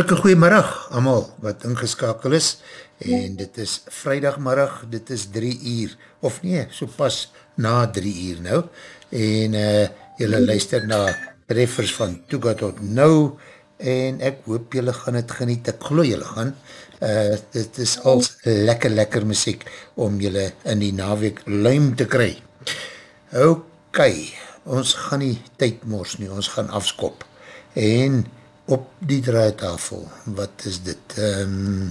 hartelike goeiemiddag allemaal wat ingeskakel is. En dit is vrijdagmiddag, dit is drie uur, of nee, so pas na drie uur nou. En uh, jylle luister na treffers van Toega tot Nou. En ek hoop jylle gaan het geniet, ek geloof jylle gaan. Uh, dit is als lekker lekker muziek om jylle in die naweek luim te kry. Ok, ons gaan nie tyd mors nie, ons gaan afskop. En op die draaitafel, wat is dit? Um,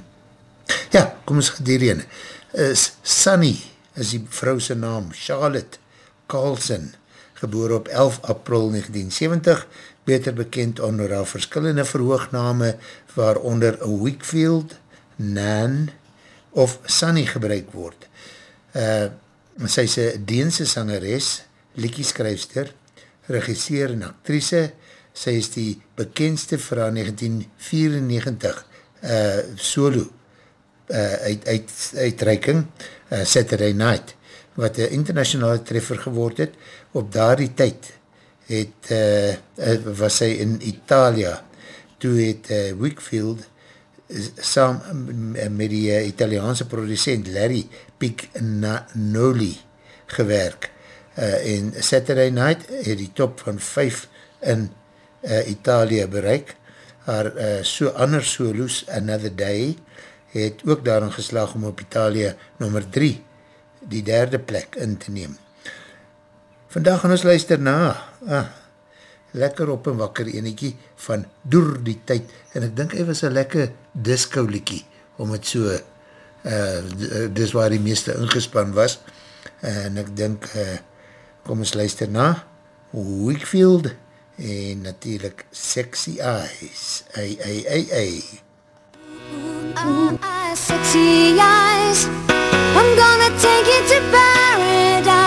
ja, kom ons gedeer een. Is Sunny, is die vrouwse naam, Charlotte Carlson, geboor op 11 april 1970, beter bekend onder haar verskillende verhoogname, waaronder Wakefield, Nan of Sunny gebruik word. Uh, sy is een Deense sangeres, liekieskryfster, regisseer en actrice, sy is die bekendste vir haar 1994 uh, solo uh, uit, uit, uitreiking uh, Saturday Night wat een internationale treffer geword het. Op daar die tyd het, uh, was sy in Italia. Toe het uh, Wickfield saam met die uh, Italiaanse producent Larry Pignoli gewerk. Uh, en Saturday Night het die top van 5 in uh, Italië bereik. Haar uh, so ander solos, Another Day, het ook daarin geslaag om op Italië nummer 3, die derde plek in te neem. Vandaag gaan ons luister na, ah, lekker op en wakker eniekie van Doer die Tijd, en ek dink hy was een lekker disco liekie, om het so, uh, dis waar die meeste ingespan was, en ek dink, uh, kom ons luister na, Wakefield, Eh, en natuurlijk Sexy Eyes. Ay, ay, ay. Ooh, sexy eyes I'm gonna take you to paradise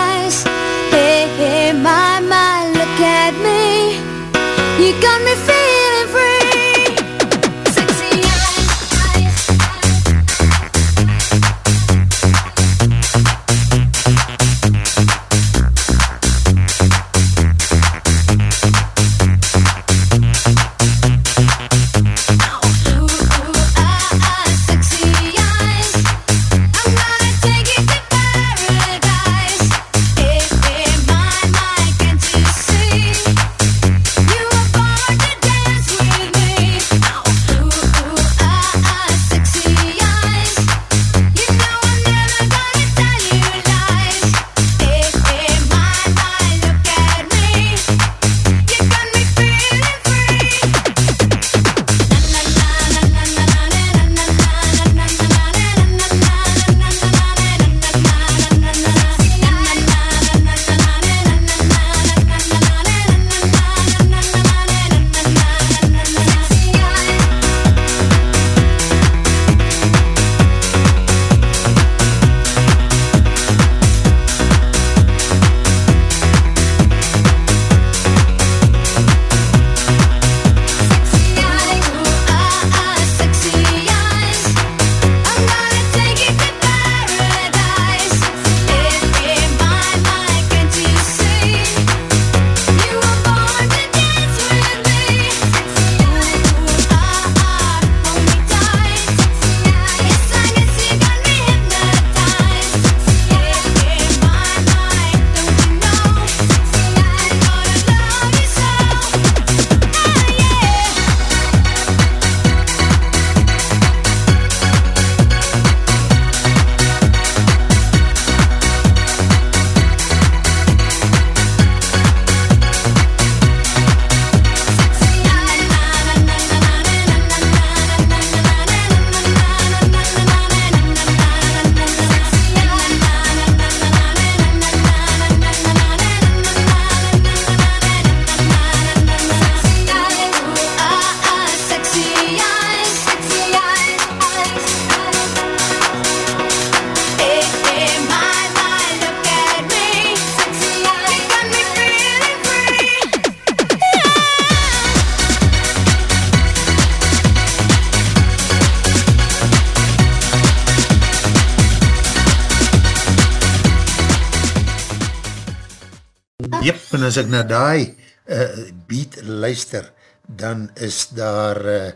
as ek na die uh, beat luister, dan is daar uh,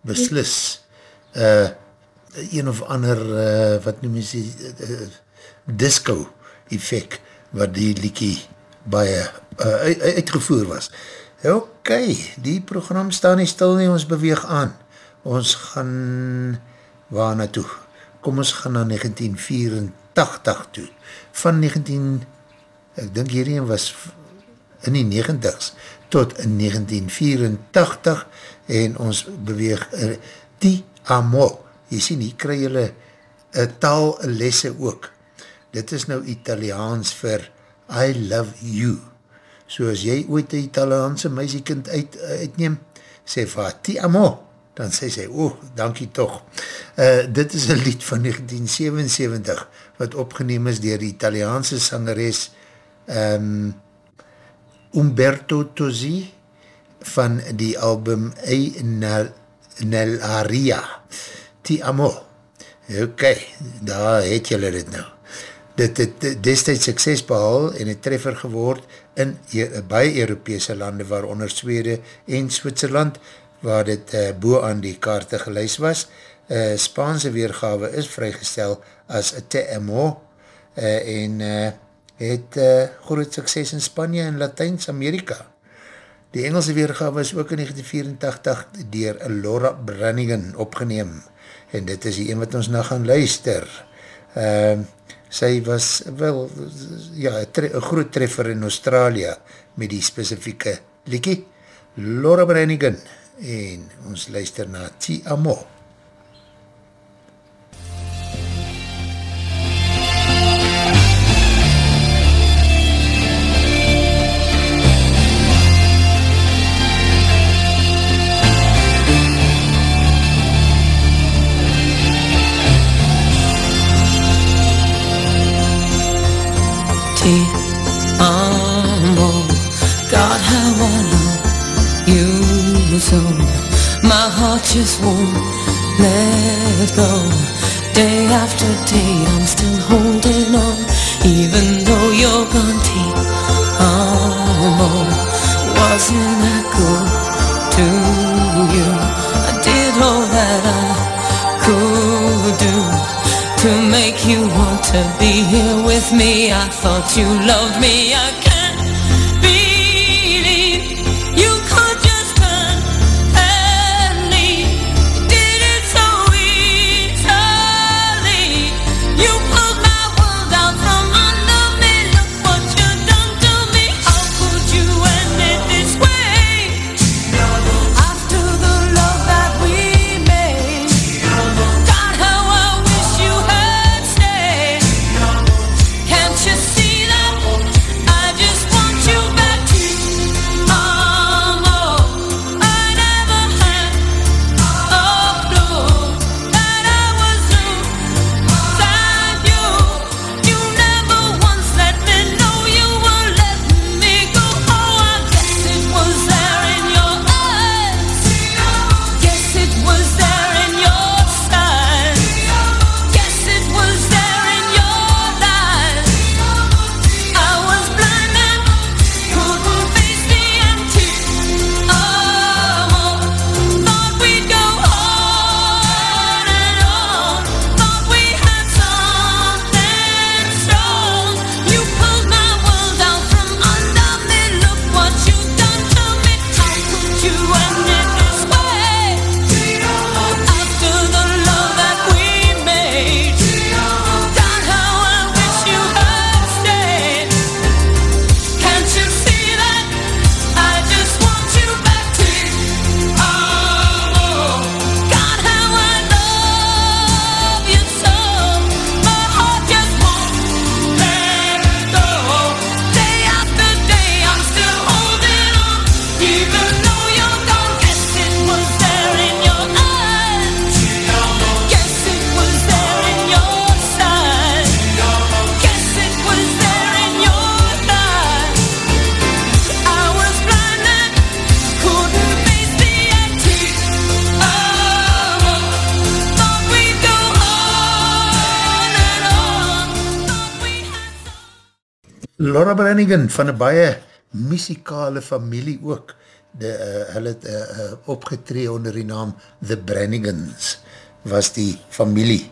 beslis uh, een of ander, uh, wat noem jy sê, uh, disco effect, wat die liekie baie uh, uitgevoer was. Ok, die program staan nie stil nie, ons beweeg aan. Ons gaan waar naartoe? Kom ons gaan na 1984 toe. Van 19, ek dink hierin was in die 90s, tot in 1984 en ons beweeg uh, die amo. Jy sien, hier krij julle uh, taallesse ook. Dit is nou Italiaans vir I love you so as jy ooit die Italiaanse meisiekind uit, uitneem, sê vir haar, ti amo, dan sê sy, oh, dankie toch. Uh, dit is een lied van 1977, wat opgeneem is dier die Italiaanse sangeres um, Umberto Tosi, van die album Ei Nell'Aria, ti amo. Ok, daar het julle dit nou dit het destijds sukses behal en het treffer geword in baie Europese lande waaronder Swede en Switserland waar dit uh, boe aan die kaarte geluis was. Uh, Spaanse weergawe is vrygestel as TMO uh, en uh, het uh, groot sukses in Spanje en Latijns-Amerika. Die Engelse weergawe is ook in 1984 dier Laura Brannigan opgeneem en dit is die een wat ons nou gaan luister. Uh, sy was wel ja, een groot treffer in Australië met die specifieke liekie Laura Brannigan en ons luister na Ti Amo. God how I love you so My heart just won't let go Day after day I'm still holding on Even though you're gone ti amo Wasn't that good to you I did all that I could do to make you want to be here with me. I thought you loved me. I Laura Brannigan van een baie muzikale familie ook, de, uh, hulle het uh, uh, opgetree onder die naam The Brannigans, was die familie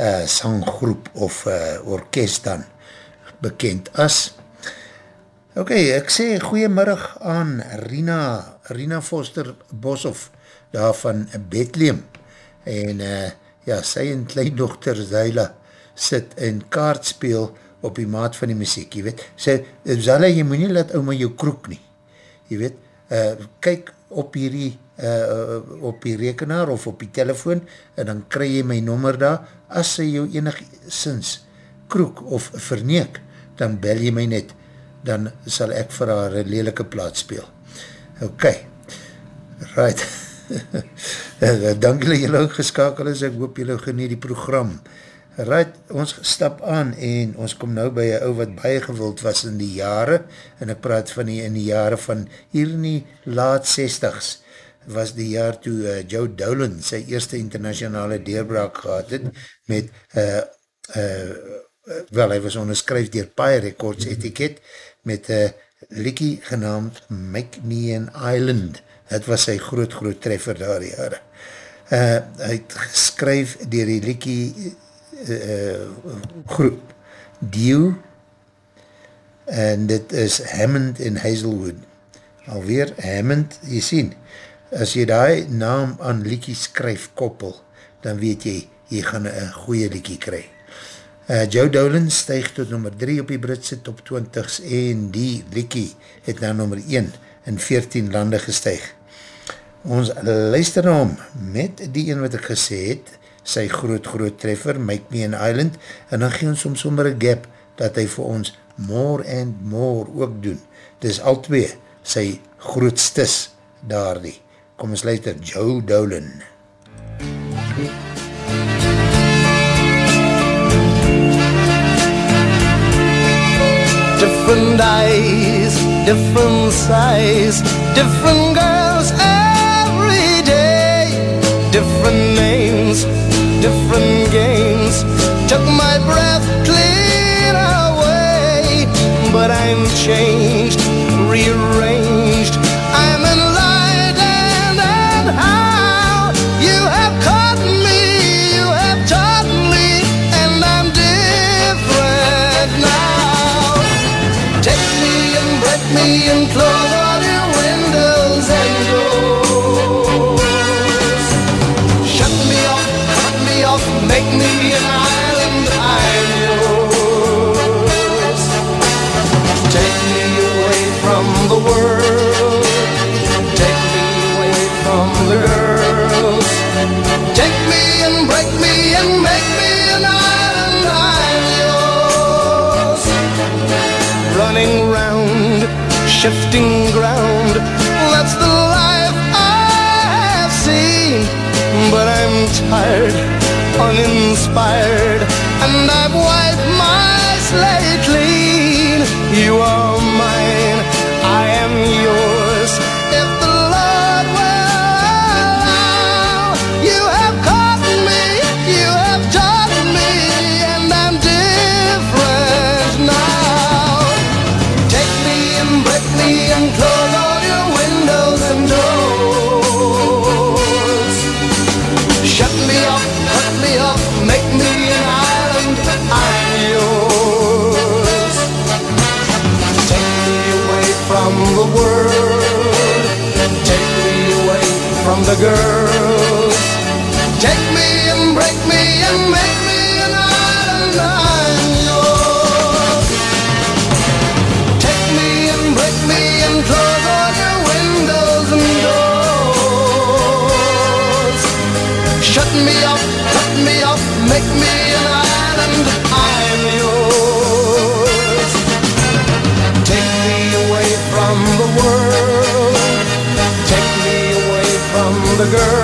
uh, sanggroep of uh, orkest dan bekend as. Ok, ek sê goeiemiddag aan Rina, Rina Foster Boshoff, daar van Bethlehem, en uh, ja, sy en kleindochter Zyla sit en kaart speel op die maat van die muziek, jy weet, sy, Zyla, jy moet nie laat oma jou kroek nie, jy weet, uh, kyk op hierdie uh, op die rekenaar of op die telefoon en dan kry jy my nommer daar. As sy jou enig sins kroek of verneek dan bel jy my net. Dan sal ek vir haar een lelike plaat speel. Ok. Right. Dank julle julle ook geskakel is. Ek hoop julle genie die program Right, ons stap aan en ons kom nou by een ou wat baie gewild was in die jare en ek praat van die in die jare van hier in die laat 60s was die jaar toe uh, Joe Dolan sy eerste internationale deurbraak gehad het met uh, uh, wel hy was onderskryf dier Pie Records etiket met uh, liekie genaamd Make Me an Island. Het was sy groot groot treffer daar die jare. Uh, hy het geskryf dier die liekie uh, groep Dew en dit is Hammond en Hazelwood. Alweer Hammond, jy sien as jy die naam aan liekie skryf koppel, dan weet jy jy gaan een goeie liekie kry. Uh, Joe Dolan stijg tot nummer 3 op die Britse top 20s en die liekie het na nummer 1 in 14 lande gestijg ons luister na hom met die een wat ek gesê het sy groot groot treffer, Make Me an Island, en dan gee ons soms sommer een gap, dat hy vir ons more and more ook doen. Dis al twee sy grootstes daar die. Kom ons luister, Joe Dolan. Different eyes, different size, different girls different games took my breath clean away. But I'm changed, rearranged. Uninspired, girl. the girl.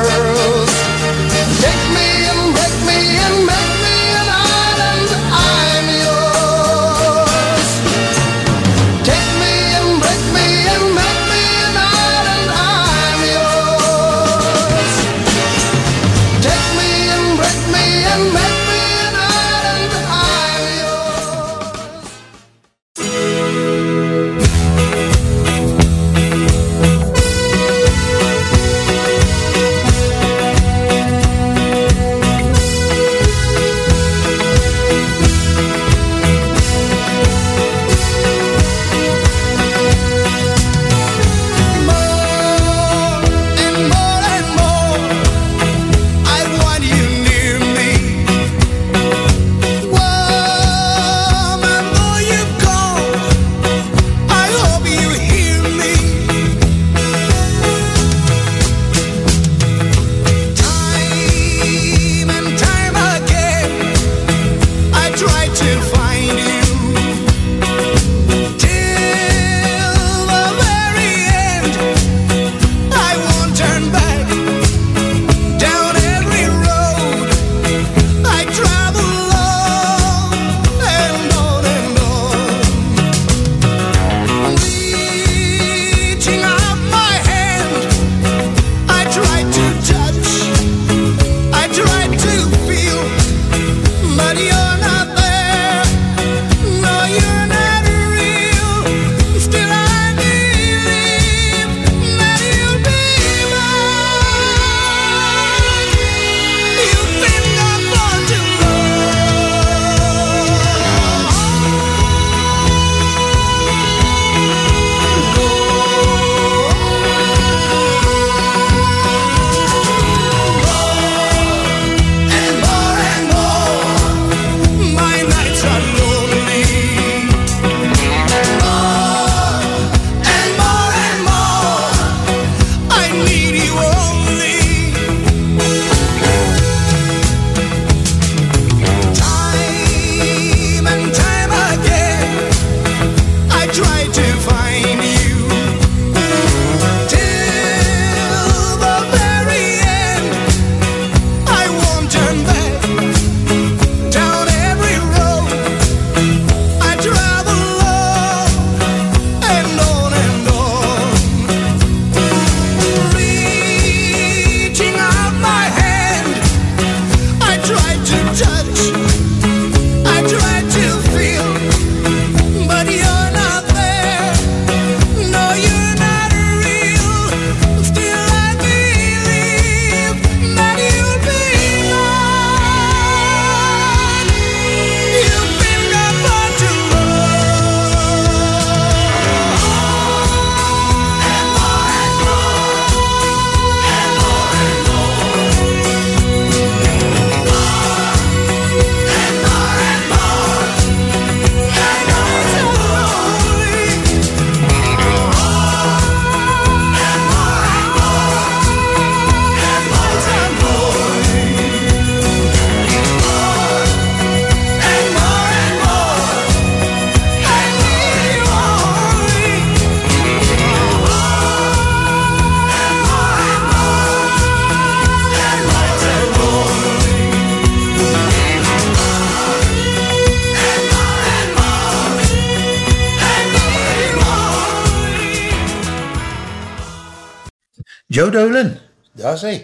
Joe Dolan, daar is hy.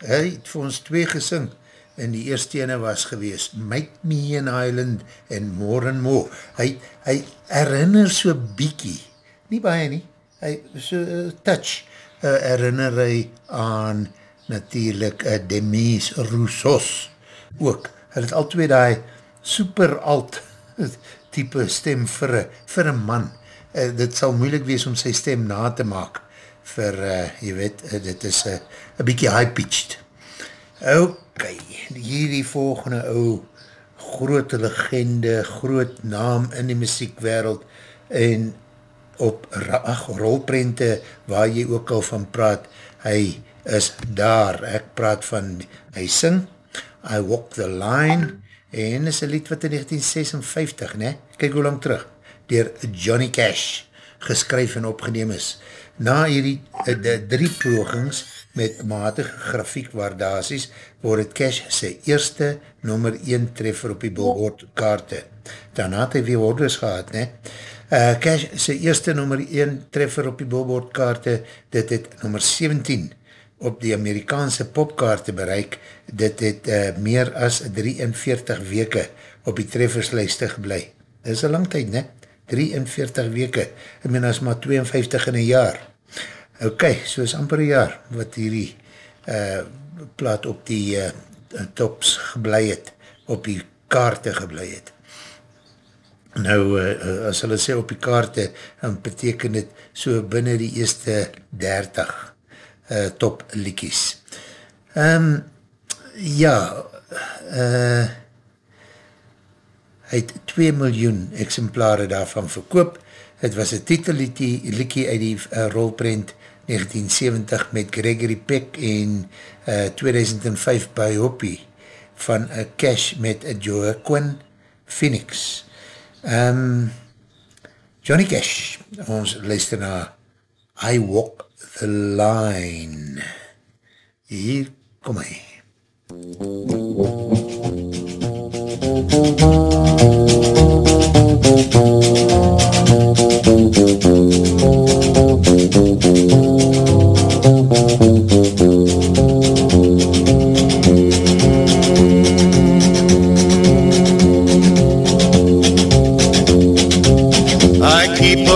Hy het vir ons twee gesing en die eerste ene was gewees Make Me in Island en More and More. Hy, hy herinner so biekie, nie baie nie, hy so uh, touch uh, herinner hy aan natuurlijk uh, Demise Roussos ook. Hy het al twee die super alt type stem vir een man. Uh, dit sal moeilik wees om sy stem na te maak vir, uh, jy weet, uh, dit is een uh, bykie high-pitched. Ok, hierdie volgende ou groot legende, groot naam in die muziekwereld en op ach, rolprente waar jy ook al van praat, hy is daar, ek praat van, hy sing, I Walk the Line, en is een lied wat in 1956, ne, kyk hoe lang terug, dier Johnny Cash, geskryf en opgeneem is. Na hierdie eh, de, drie pogings met matige grafiekwaardasies, word het Cash sy eerste nummer 1 treffer op die billboard kaarte. Daarna het hy weer orders gehad, ne, Uh, Cash sy eerste nummer 1 treffer op die billboard kaarte, dit het nummer 17 op die Amerikaanse popkaarte bereik, dit het uh, meer as 43 weke op die trefferslijste geblei. Dit is een lang tyd, ne? 43 weke, ek meen as maar 52 in een jaar. Ok, so is amper een jaar wat hierdie uh, plaat op die uh, tops geblei het, op die kaarte geblei het. Nou, uh, as hulle sê op die kaarte, dan beteken dit so binnen die eerste 30 uh, top liekies. Um, ja, uh, hy het 2 miljoen exemplare daarvan verkoop. Het was een titelliekie liekie uit die uh, rolprint 1970 met Gregory Peck en uh, 2005 by Hoppie van uh, Cash met uh, Joaquin Phoenix. Um, Johnny Cash, ons luister na I Walk the Line. Hier kom hy.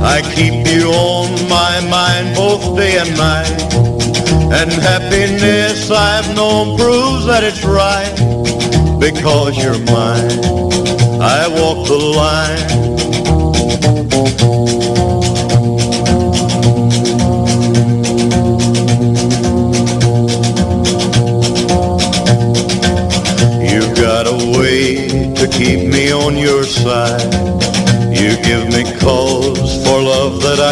I keep you on my mind both day and night. And happiness I've known proves that it's right. Because you're mine, I walk the line.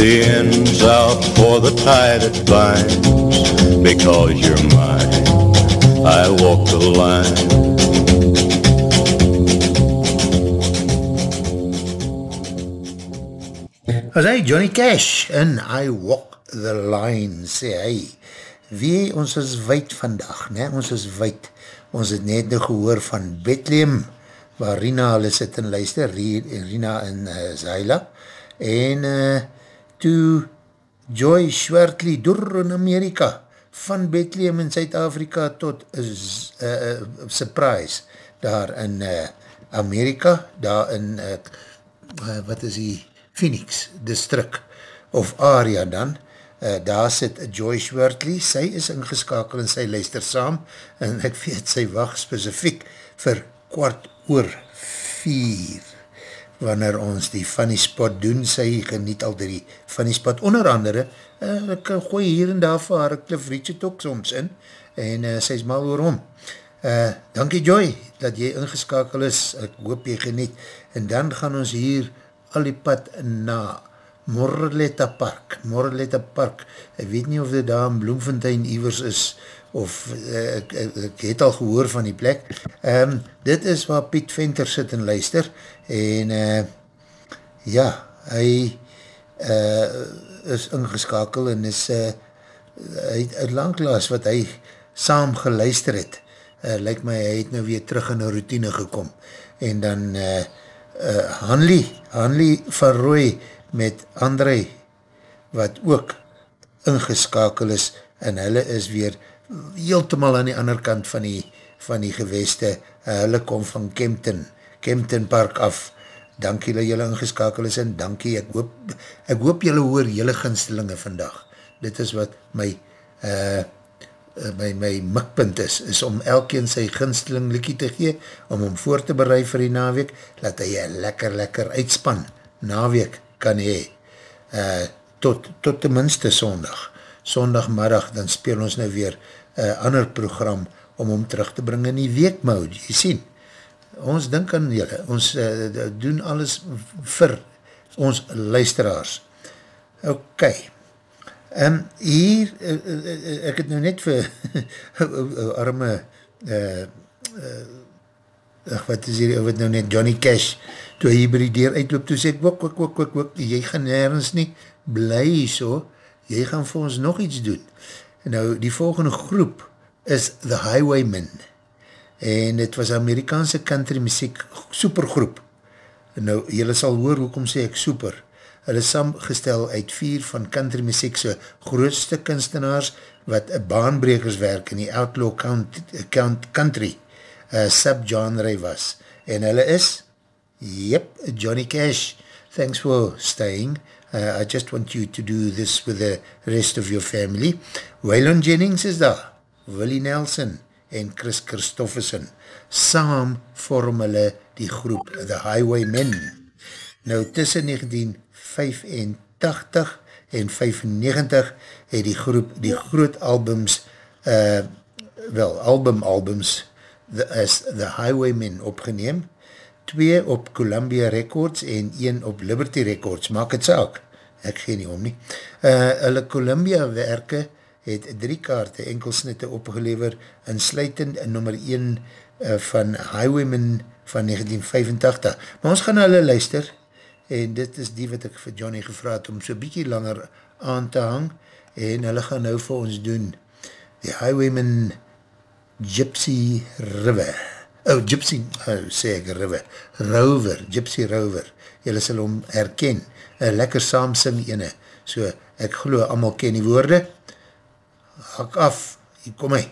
The ends out for the tie that binds. Because you're mine, I walk the line. Was hy Johnny Cash en I Walk the Line, sê hy. wie, ons is wijd vandag, ne? ons is wijd, ons het net nou gehoor van Bethlehem, waar Rina hulle sit en luister, Rina en uh, Zaila, en uh, toe Joy Schwertley door in Amerika, van Bethlehem in Zuid-Afrika tot uh, uh, surprise, daar in uh, Amerika, daar in, uh, uh, wat is die, Phoenix district, of area dan, uh, daar sit Joyce Wortley, sy is ingeskakel en sy luister saam, en ek weet sy wacht specifiek vir kwart oor vier, wanneer ons die funny spot doen, sy geniet al die funny spot, onder andere, uh, ek gooi hier en daar vir haar Cliff Richard ook soms in, en uh, sy is mal oor hom. Uh, dankie Joy, dat jy ingeskakel is, ek hoop jy geniet, en dan gaan ons hier al die pad na Morletta Park, Morletta Park, ek weet nie of dit daar in Bloemfontein Ivers is, of uh, ek, ek, ek het al gehoor van die plek. Um, dit is waar Piet Venter sit en luister, en uh, ja, hy uh, is ingeskakel en is uh, hy het langklaas wat hy saam geluister het, uh, lyk my hy het nou weer terug in een routine gekom, en dan uh, uh, Hanlie, Hanlie van Roy, met André, wat ook ingeskakel is, en hulle is weer heeltemal aan die ander kant van die, van die geweste, uh, hulle kom van Kempton, Kempton Park af, dankie dat julle ingeskakel is, en dankie, ek hoop, ek hoop julle hoor julle ginstelinge vandag, dit is wat my, uh, my, my mikpunt is, is om elkeen sy ginsteling likkie te gee, om hom voor te bereid vir die naweek, laat hy lekker, lekker uitspan, naweek, kan hee, uh, tot, tot tenminste sondag. Sondagmiddag, dan speel ons nou weer uh, ander program om om terug te bring in die weekmode, jy sien. Ons dink aan julle, ons uh, doen alles vir ons luisteraars. Ok, um, hier, uh, uh, ek het nou net vir arme, uh, uh, wat is hier, wat nou net, Johnny Cash, toe hy by die deur uitloop, toe sê ek, wik, wik, wik, wik, wik, jy gaan nergens nie, bly so, jy gaan vir ons nog iets doen. Nou, die volgende groep is The Highwaymen, en het was Amerikaanse country muziek supergroep. Nou, jylle sal hoor, hoekom sê ek super, hulle is samgestel uit vier van country muziek so grootste kunstenaars, wat baanbrekers werk in die outlaw count, count country, uh, subgenre was. En hulle is, yep, Johnny Cash, thanks for staying. Uh, I just want you to do this with the rest of your family. Waylon Jennings is daar, Willie Nelson en Chris Christofferson. Saam vorm hulle die groep The Highwaymen. Nou tussen 1985 en 95 het die groep die groot albums, uh, wel album albums the, as The Highwaymen opgeneem, twee op Columbia Records en een op Liberty Records, maak het saak, ek gee nie om nie. Uh, hulle Columbia werke het drie kaarte enkelsnitte opgelever, en sluitend nummer 1 uh, van Highwaymen van 1985. Maar ons gaan hulle luister, en dit is die wat ek vir Johnny gevraad om so bykie langer aan te hang, en hulle gaan nou vir ons doen, die Highwaymen Gypsy River. Oh, Gypsy, oh, sê ek River. Rover, Gypsy Rover. Julle sal hom herken. Een lekker saam sing ene. So, ek geloof, allemaal ken die woorde. Hak af, hier kom hy.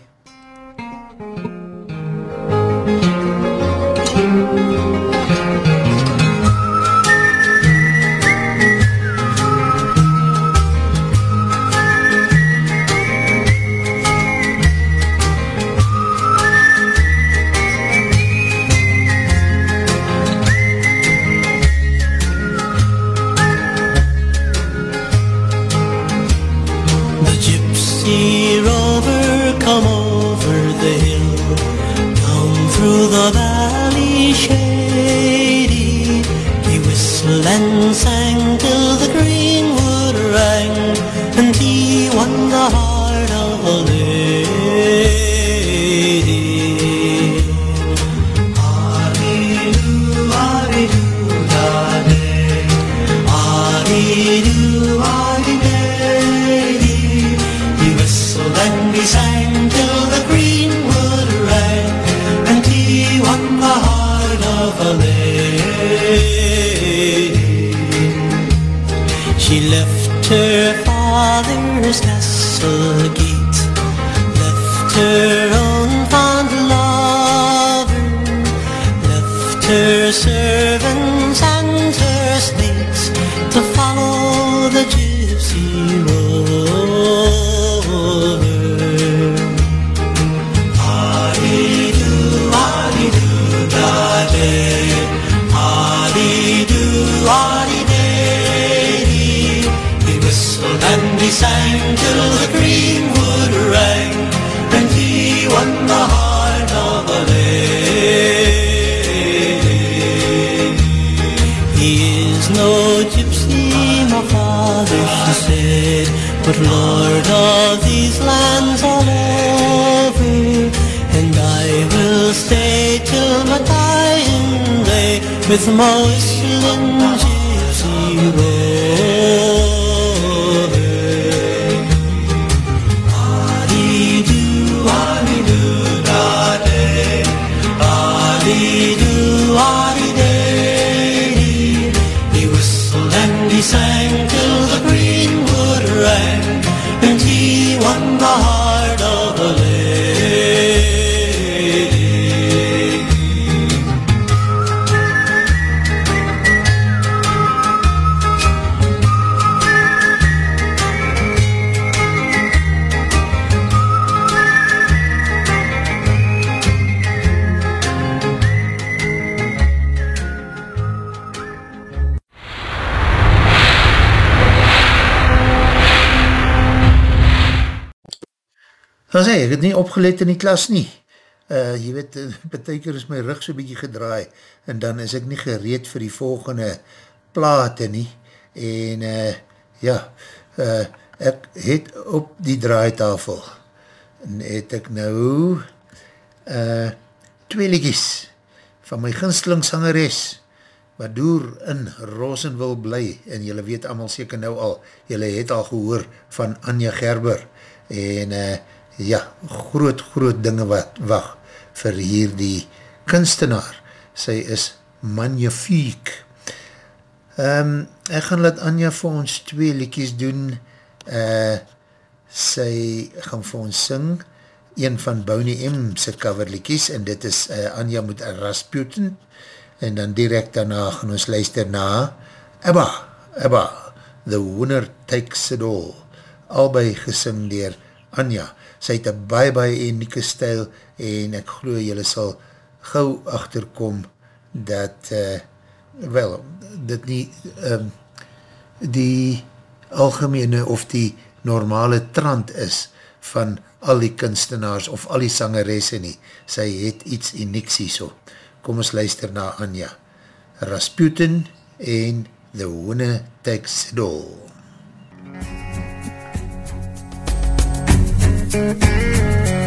Opgelet in die klas nie. Uh, jy weet, uh, beteker is my rug so bykie gedraai, en dan is ek nie gereed vir die volgende plate nie, en uh, ja, uh, ek het op die draaitafel, en het ek nou uh, twee liedjes van my ginstelingsangeres, wat door in Rosenwil bly, en jylle weet allemaal seker nou al, jylle het al gehoor van Anja Gerber, en uh, ja, groot, groot dinge wat wacht vir hier die kunstenaar. Sy is magnifiek. Um, ek gaan laat Anja vir ons twee liedjes doen. Uh, sy gaan vir ons sing een van Boney M sy cover liedjes en dit is uh, Anja met Rasputin en dan direct daarna gaan ons luister na Ebba, Ebba, The Winner Takes It All. Albei gesing dier Anja sy het een baie baie unieke stijl en ek geloof jylle sal gauw achterkom dat uh, wel, dit nie um, die algemene of die normale trant is van al die kunstenaars of al die sangeresse nie. Sy het iets unieks hier so. Kom ons luister na Anja. Rasputin en The Winner Takes It All. Mm-hmm.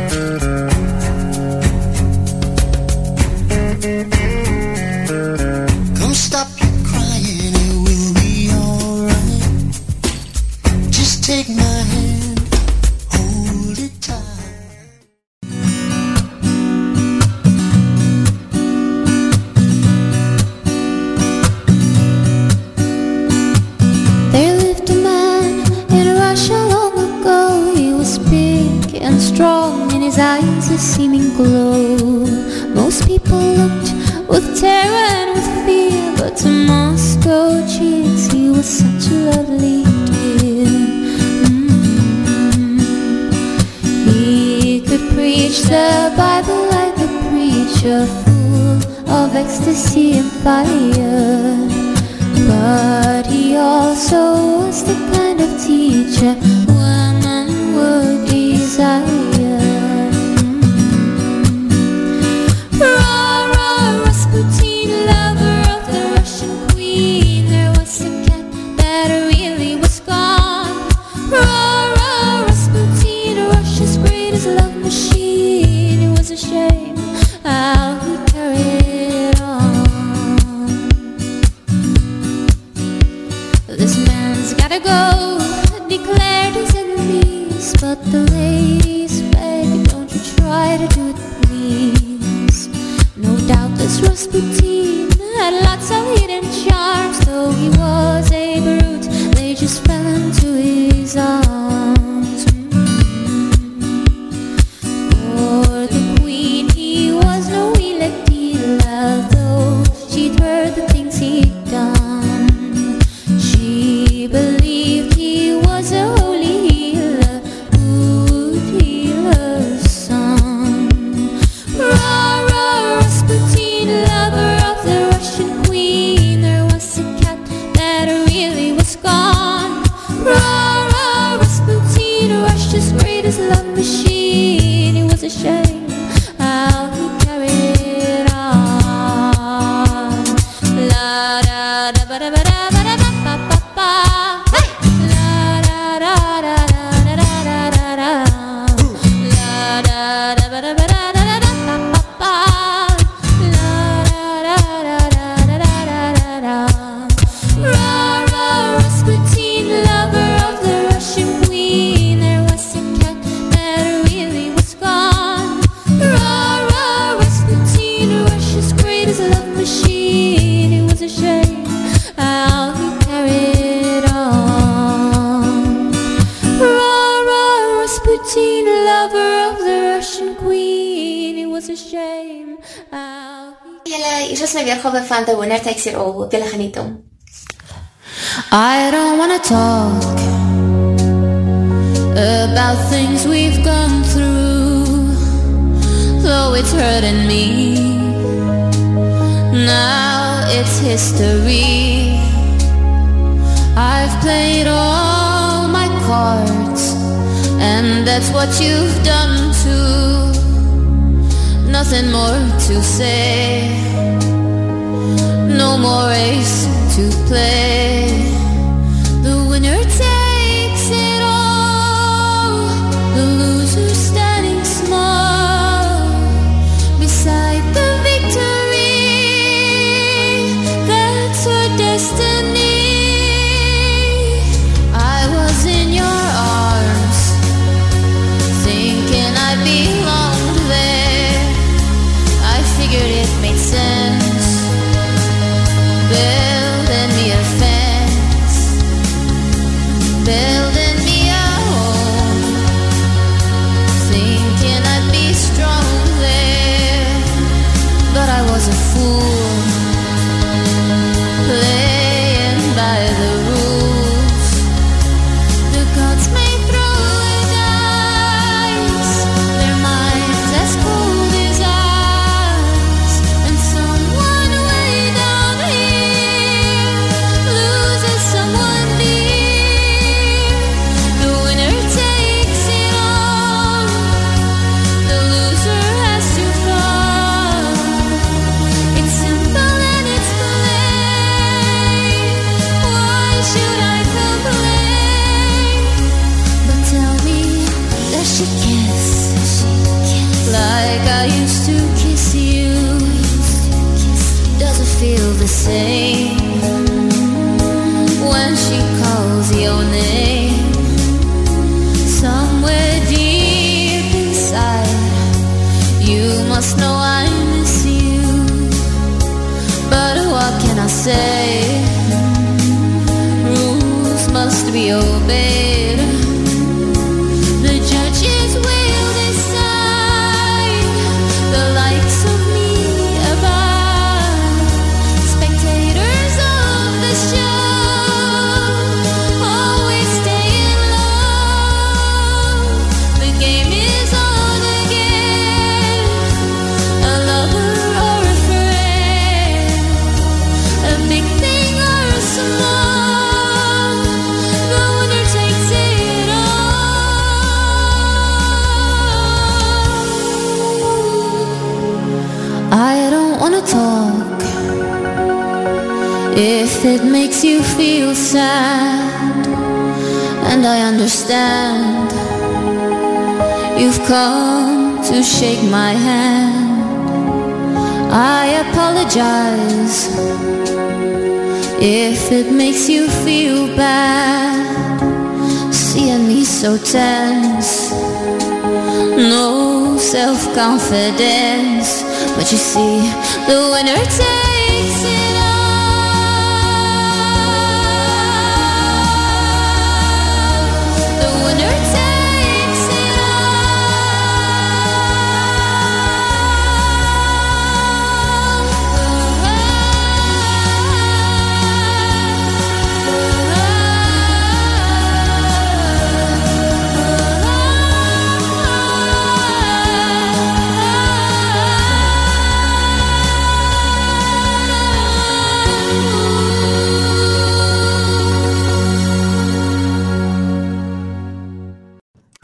Confidence. But you see, the winner takes it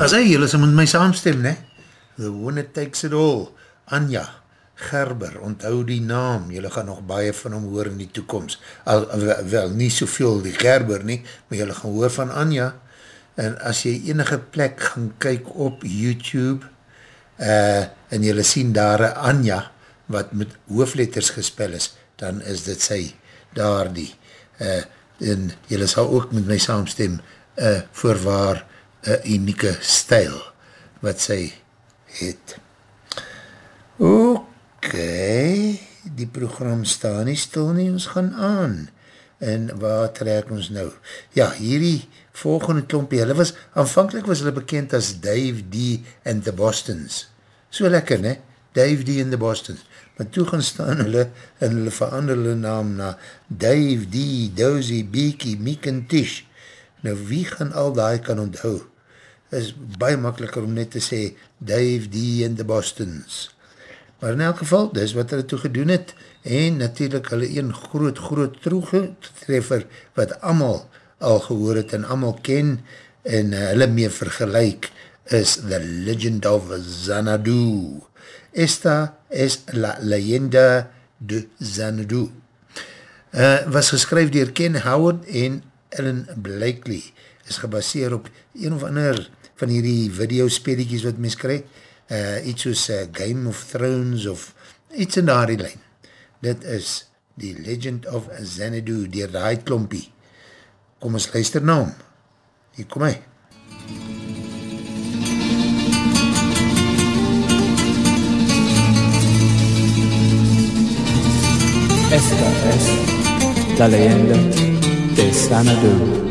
As hy, jylle se moet my saamstem, ne? The Winner Takes It All, Anja Gerber, onthou die naam, jylle gaan nog baie van hom hoor in die toekomst, al, wel nie soveel die Gerber nie, maar jylle gaan hoor van Anja, en as jy enige plek gaan kyk op YouTube, uh, en jylle sien daar een Anja, wat met hoofletters gespel is, dan is dit sy, daar die, uh, en jylle sal ook met my saamstem, uh, voorwaar, een unieke stijl, wat sy het. Ok, die program staan nie stil nie, ons gaan aan. En waar trek ons nou? Ja, hierdie volgende klompie, hulle was, aanvankelijk was hulle bekend as Dave D. and the Bostons. So lekker, ne? Dave D. and the Bostons. Maar toe gaan staan hulle, en hulle verander hulle naam na Dave D. Dozy, Beaky, Meek en Tish. Nou, wie gaan al die kan onthou? is baie makkeliker om net te sê Dave D. and the Bostons. Maar in elk geval, dis wat hulle toe gedoen het, en natuurlijk hulle een groot, groot treffer wat amal al gehoor het en amal ken, en uh, hulle mee vergelijk, is The Legend of Xanadu. Esta es la leyenda de Xanadu. Uh, was geskryf dier Ken Howard en Ellen Blakely, is gebaseer op een of ander van hierdie videospelletjies wat mens krijg, uh, iets soos uh, Game of Thrones of iets in daardie lijn. Dit is die Legend of Xanadu, die raai klompie. Kom ons luister na hom. Hier kom hy. Esta es la leyenda de Xanadu.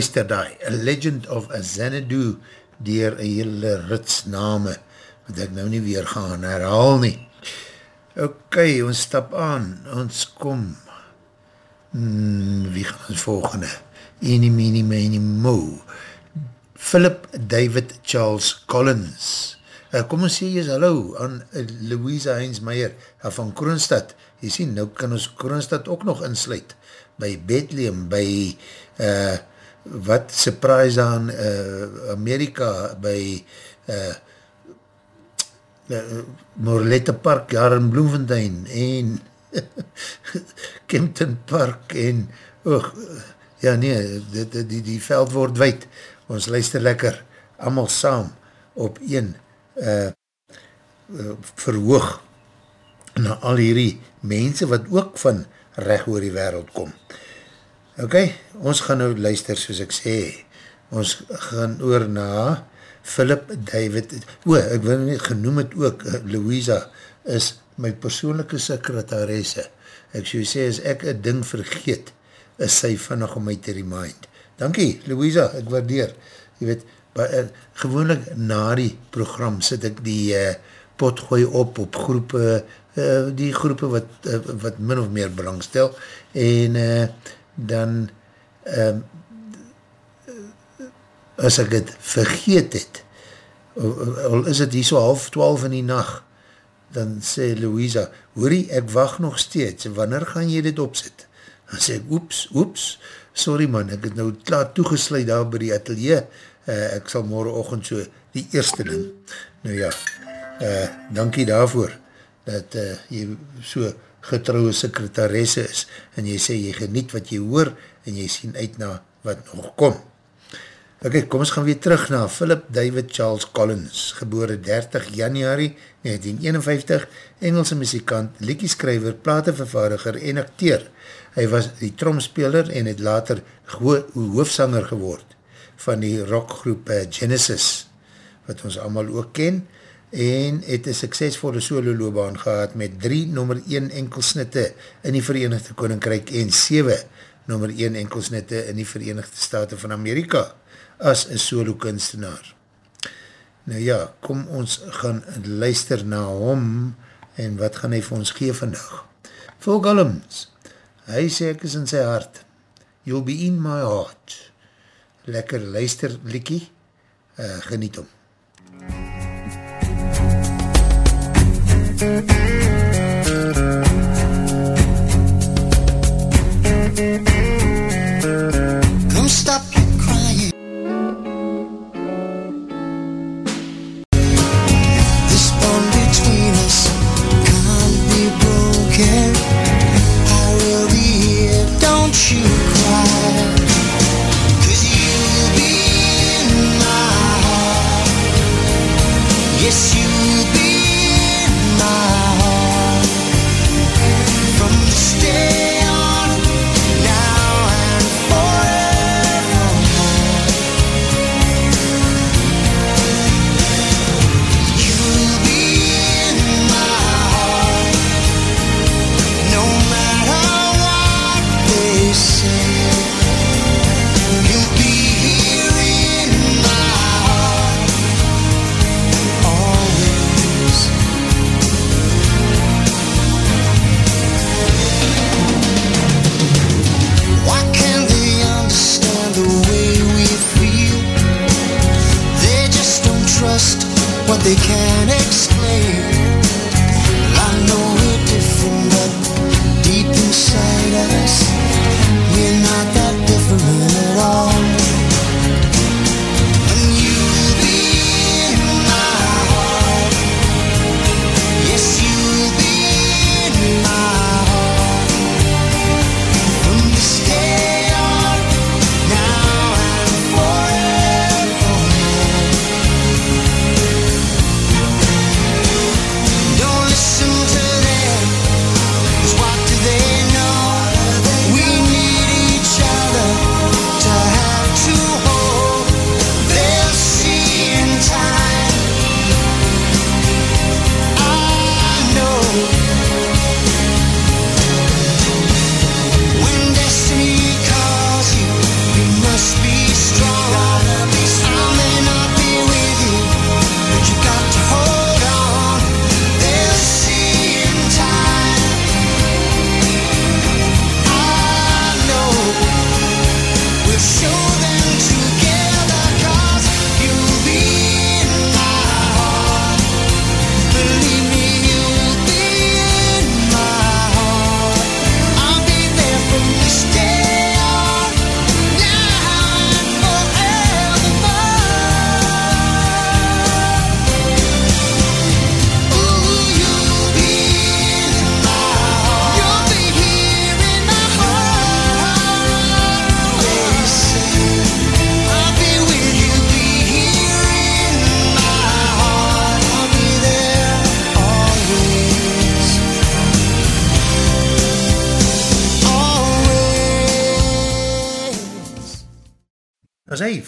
Luister daai, A Legend of Xanadu, dier een hele rits name, wat ek nou nie weer gaan herhaal nie. Ok, ons stap aan, ons kom, hmm, wie gaan ons volgende? Enie, menie, menie, mo. Philip David Charles Collins. Uh, kom ons sê jy hallo aan uh, Louisa Heinz Meyer uh, van Kroonstad. Jy sien, nou kan ons Kroonstad ook nog insluit. By Bethlehem, by uh, wat surprise aan uh, Amerika, by uh, uh, Morlette Park, jaar in Bloemfontein, en Kempton Park, en oog, ja nee, die, die, die veld word wijd. Ons luister lekker, allemaal saam, op een uh, verhoog na al hierdie mense wat ook van recht oor die wereld kom. Ok, ons gaan nou luister soos ek sê. Ons gaan oor na Philip David, o, ek wil nie genoem het ook, uh, Louisa is my persoonlijke sekretaresse. Ek so sê, as ek een ding vergeet, is sy vannig om my te remind. Dankie, Louisa, ek waardeer. Je weet, uh, gewoonlik na die program sit ek die uh, pot gooi op op groepe, uh, die groepe wat, uh, wat min of meer belangstel en uh, dan uh, as ek het vergeet het al is het hier so half twaalf in die nacht dan sê Louisa, hoorie, ek wacht nog steeds, wanneer gaan jy dit opzet? Dan sê ek, oeps, oeps, sorry man, ek het nou klaar toegesluit daar by die atelier, uh, ek sal morgenochtend so die eerste ding. Nou ja, uh, dankie daarvoor, dat uh, jy so getrouwe sekretaresse is, en jy sê jy geniet wat jy hoor, en jy sien uit na wat nog kom. Ok, kom ons gaan weer terug na Philip David Charles Collins, geboore 30 januari 1951, Engelse muzikant, liekieskrijver, platenvervaardiger en acteur. Hy was die tromspeler en het later hoofsanger geword van die rockgroep uh, Genesis, wat ons allemaal ook ken, en het een suksesvolle solo loopbaan gehad met drie nummer 1 enkelsnitte in die Verenigde Koninkrijk en 7 nummer 1 enkelsnitte in die Verenigde Staten van Amerika as een solo kunstenaar. Nou ja, kom ons gaan luister na hom en wat gaan hy vir ons gee vandag? Phil Collins, hy sê ek is in sy hart, you'll be in my heart lekker luister liekie, uh, geniet om. Música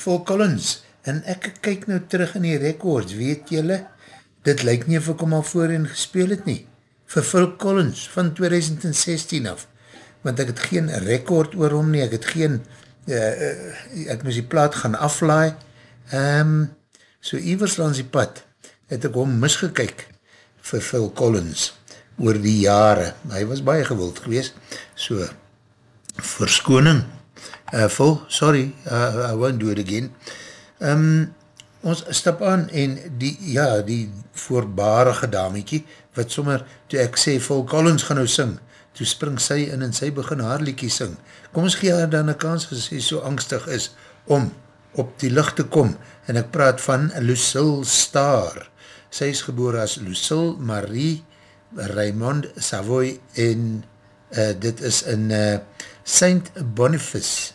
Phil Collins, en ek kyk nou terug in die records, weet jylle, dit lyk nie of ek hom al voorheen gespeel het nie, vir Phil Collins, van 2016 af, want ek het geen record oor hom nie, ek het geen, uh, uh, ek moes die plaat gaan aflaai, um, so ivers langs die pad, het ek hom misgekyk, vir Phil Collins, oor die jare, hy was baie gewild gewees, so, verskoning, uh, Phil, sorry, uh, I won't do it again. Um, ons stap aan en die, ja, die voorbarige damiekie, wat sommer, toe ek sê, Phil Collins gaan nou sing, toe spring sy in en sy begin haar liekie sing. Kom ons gee haar dan een kans, as sy so angstig is, om op die licht te kom, en ek praat van Lucille Starr. Sy is geboor as Lucille Marie Raymond Savoy en uh, dit is in uh, Saint Boniface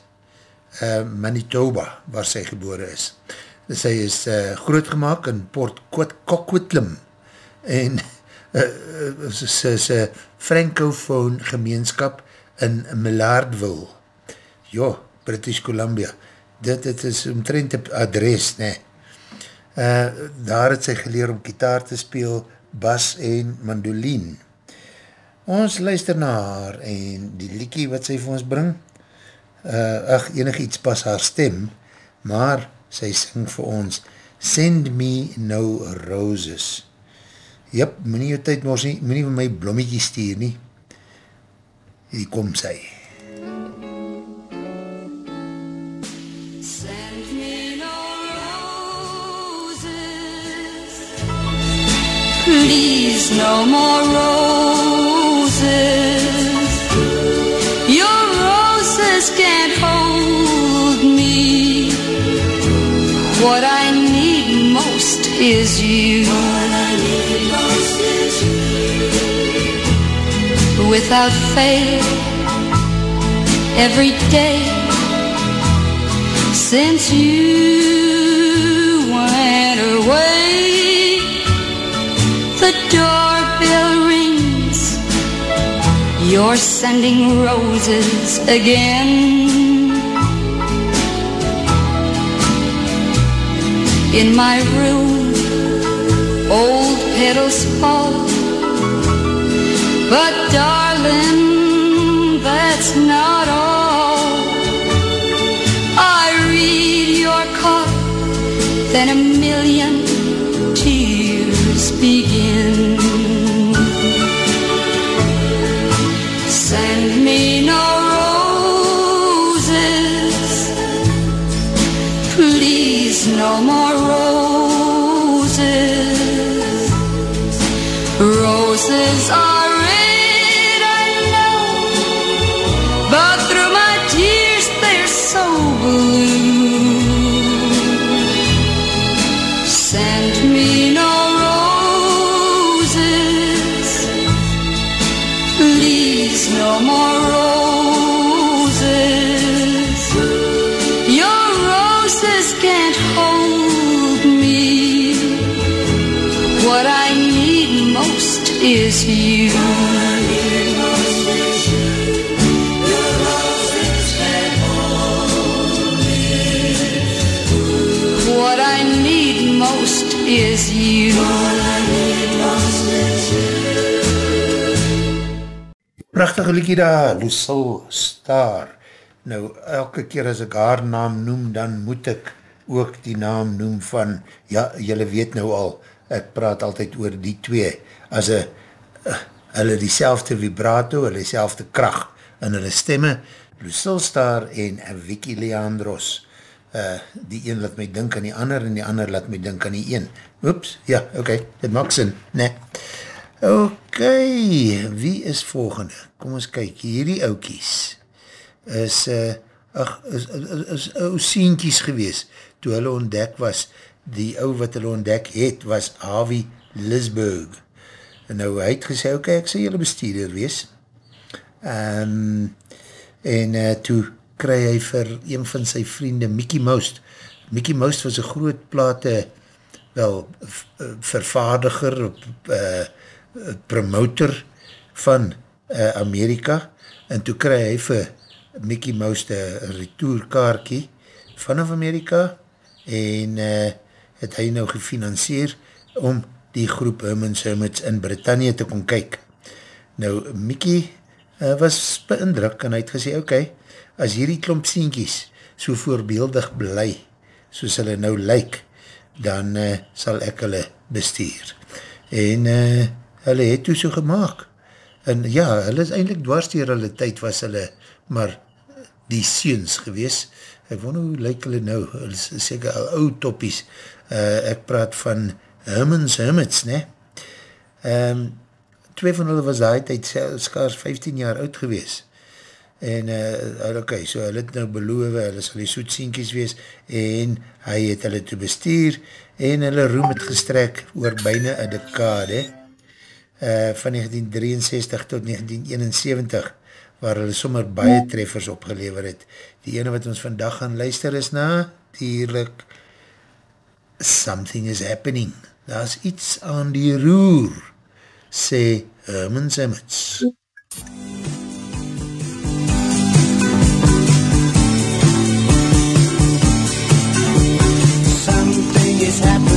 uh, Manitoba, waar sy gebore is. Sy is uh, grootgemaak in Port Coquitlam en uh, sy is een francophone gemeenskap in Millardville. Jo, British Columbia. Dit, dit is omtrent adres, ne. Uh, daar het sy geleer om gitaar te speel, bas en mandolien. Ons luister na haar en die liekie wat sy vir ons bring, uh, ach, enig iets pas haar stem, maar sy sing vir ons, Send me no roses. Jep, moet nie jou tyd mors nie, moet nie vir my blommetjie stuur nie. Hier kom sy. Send me no roses. Please, no more roses. Roses can't hold me. What I need most is you. Without fail, every day since you went away. The rings. You're sending roses again. In my room, old petals fall. But darling, that's not all. I read your card, then a million tears begin. No more Prachtige liekie daar, Lucille Star. Nou, elke keer as ek haar naam noem, dan moet ek ook die naam noem van, ja, jylle weet nou al, ek praat altyd oor die twee, as een, uh, hulle die selfde vibrato, hulle die selfde kracht in hulle stemme, Lucille Star en Vicky Leandros, uh, die een laat my dink aan die ander, en die ander laat my dink aan die een. Oeps, ja, oké, okay, dit maak sin, ne. Ok, wie is volgende? Kom ons kyk, hierdie oukies is, uh, ach, is, is, is ou sienkies gewees, toe hulle ontdek was, die ou wat hulle ontdek het, was Avi Lisburg. En nou, hy het gesê, ok, ek sê julle bestuurder wees. Um, en uh, toe kry hy vir een van sy vriende, Mickey Mouse. Mickey Mouse was een groot plate, wel, vervaardiger, uh, promotor van uh, Amerika, en toe kry hy vir Mickey Mouse een retourkaartjie vanaf Amerika en uh, het hy nou gefinancier om die groep Herman's Hermits in Britannië te kon kyk. Nou, Mickey uh, was beindruk en hy het gesê, ok, as hierdie klomp sienkies so voorbeeldig bly, soos hulle nou lyk, dan uh, sal ek hulle bestuur. En uh, hulle het toe so gemaakt. En ja, hulle is eindelijk dwars dier hulle tyd was hulle maar die seens gewees. Ek wonder hoe lyk hulle nou, hulle is seker al oud toppies. Uh, ek praat van Herman's Hermits, ne? Um, twee van hulle was die tyd skaars 15 jaar oud gewees. En, uh, ok, so hulle het nou beloof, hulle sal die soetsienkies wees, en hy het hulle te bestuur, en hulle roem het gestrek oor byna een dekade, uh, van 1963 tot 1971, waar hulle sommer baie treffers opgelever het. Die ene wat ons vandag gaan luister is na, dierlik, Something is happening. Daar is iets aan die roer, sê Herman Zimmets. MUZIEK is happening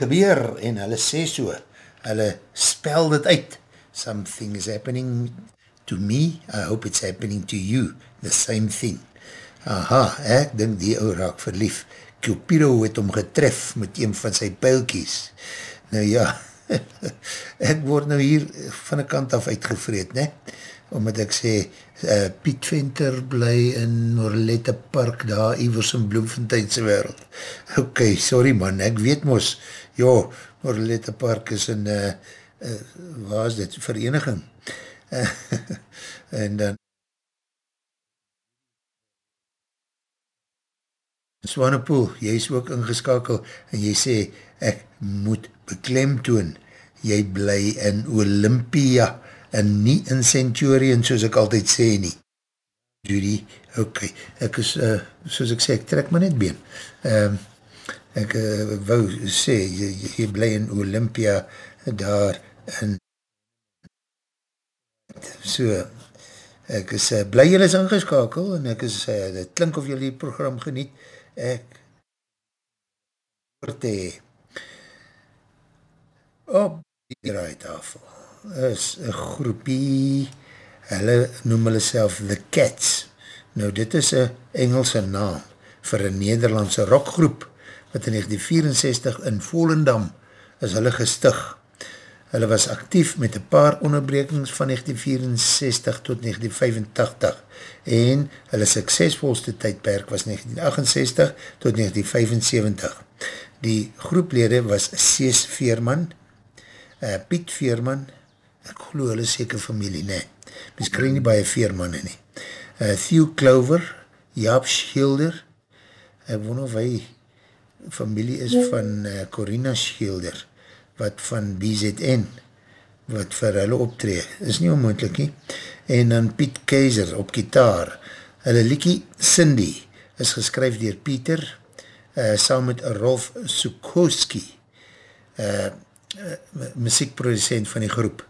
gebeur en hulle sê so, hulle spel dit uit. Something is happening to me, I hope it's happening to you, the same thing. Aha, ek dink die ou raak verlief. Cupido het hom getref met een van sy pijlkies. Nou ja, ek word nou hier van die kant af uitgevreed, ne? Omdat ek sê, uh, Piet Venter bly in Norlette Park, daar iwers in Bloemfonteinse wereld. Ok, sorry man, ek weet mos, jo, Norlette Park is in, uh, uh, waar is dit, vereniging? En dan Swanepoel, jy is ook ingeskakel en jy sê, ek moet beklemtoon, jy bly in Olympia en nie in Centurion, soos ek altyd sê nie. Judy, ok, ek is, uh, soos ek sê, ek trek my net been. Um, ek uh, wou sê, jy, jy bly in Olympia daar in so ek is uh, bly jy is ingeskakel en ek is, uh, dit klink of jy die program geniet, ek te op die draaitafel is een groepie hulle noem hulle self The Cats. Nou dit is een Engelse naam vir een Nederlandse rockgroep wat in 1964 in Volendam is hulle gestig. Hulle was actief met een paar onderbrekings van 1964 tot 1985 en hulle suksesvolste tydperk was 1968 tot 1975. Die groeplede was Sees Veerman, uh, Piet Veerman, ek geloof hulle seker familie, nee, mis krijg nie baie Veermanne nie, uh, Theo Clover, Jaap Schilder, ek wonder of hy familie is van uh, Corina Schilder, wat van BZN, wat vir hulle optree, is nie onmoendlik nie, en dan Piet Keizer op gitaar, hulle liekie Cindy, is geskryf dier Pieter, uh, saam met Rolf Sukowski, uh, uh, muziekproducent van die groep.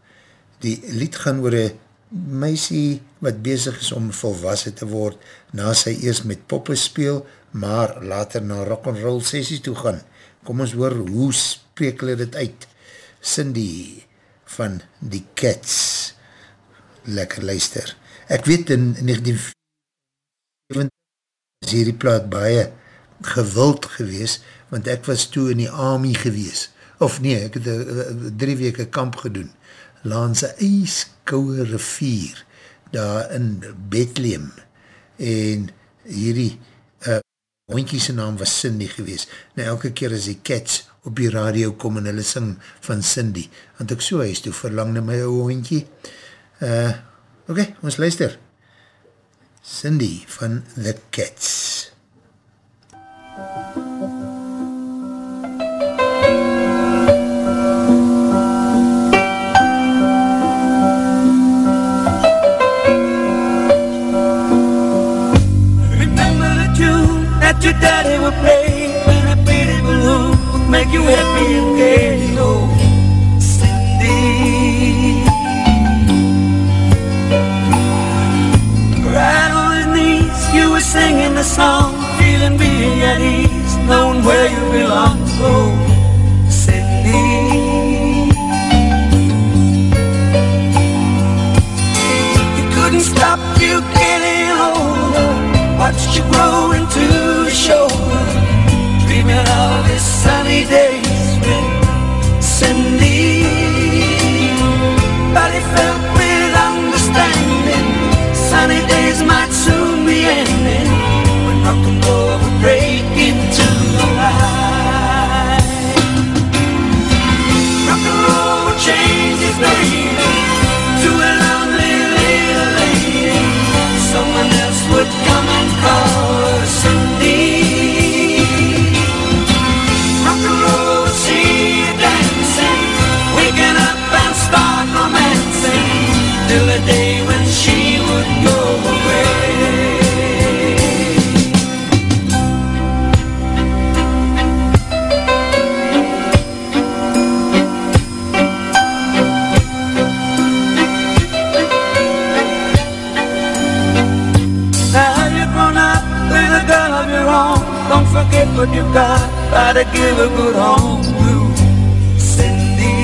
Die lied gaan oor een meisie wat bezig is om volwassen te word, na sy eerst met poppe speel, maar later na rock'n'roll sessies toe gaan. Kom ons hoor, hoe spreek hulle dit uit? Cindy van die Cats. Lekker luister. Ek weet in 1970 is hierdie plaat baie gewild gewees, want ek was toe in die army gewees. Of nee, ek het een drie weke kamp gedoen. Langs een ijskouwe rivier daar in Bethlehem en hierdie hondkie sy naam was Cindy gewees. Nou elke keer as die cats op die radio kom en hulle sing van Cindy, want ek so huis toe verlang na my ouwe hondkie. Uh, Oké, okay, ons luister. Cindy van The Cats. Remember your daddy would play when a pretty balloon would make you happy and gay. Oh, Cindy. Right on his knees, you were singing the song, feeling being at ease, knowing where you belong. Oh, Watched you grow into a shoulder. Dreaming of his sunny days with Cindy. But he felt with understanding. Sunny days might soon be ending. When rock and roll would break Don't what you got. Try to give a good home to Cindy.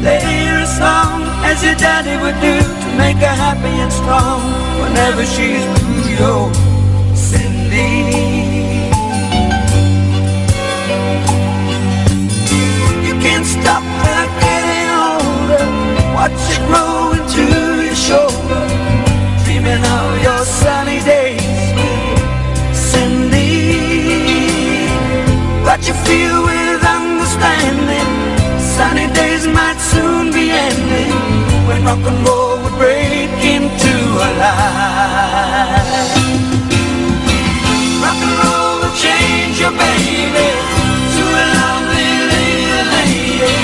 Play her a song as your daddy would do to make her happy and strong whenever she's blue. Yo, Cindy. You can't stop her getting older. Watch it grow into your shoulder. Dreaming of your sunny days Cindy. But you feel with understanding. Sunny days might soon be ending when rock and roll would break into a life. Rock and roll will change your baby to a lovely little lady.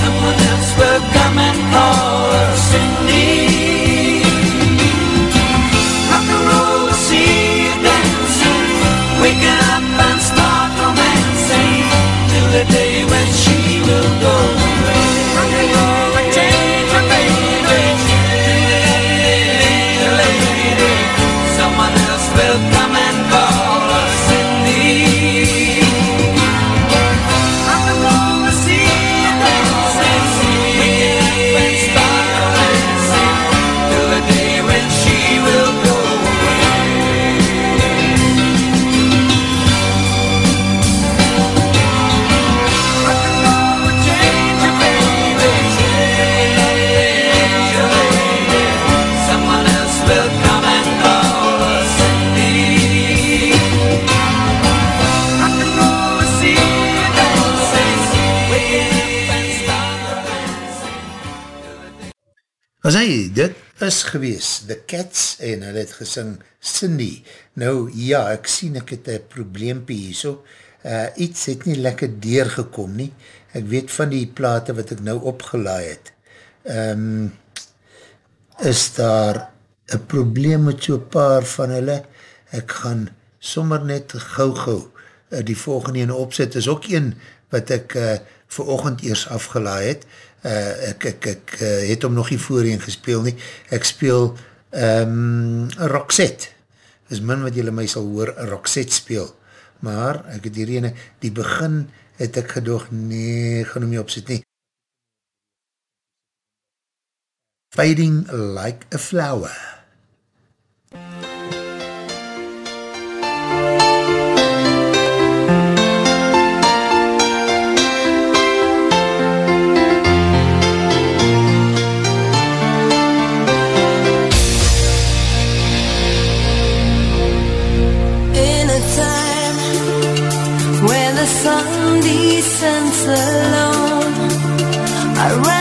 Someone else will come and call gewees, The Cats, en hy het gesing Cindy. Nou, ja, ek sien ek het een probleempie hier so. Uh, iets het nie lekker deurgekom nie. Ek weet van die plate wat ek nou opgelaai het. Um, is daar een probleem met so paar van hulle? Ek gaan sommer net gauw gauw uh, die volgende ene opzet. is ook een wat ek uh, vir ochend eers afgelaai het uh, ek, ek, ek uh, het hom nog nie voorheen gespeel nie, ek speel um, Roxette, is min wat jylle my sal hoor Roxette speel, maar ek het hier ene, die begin het ek gedoog, nee, gaan hom nie opzet nie, Fading like a flower. As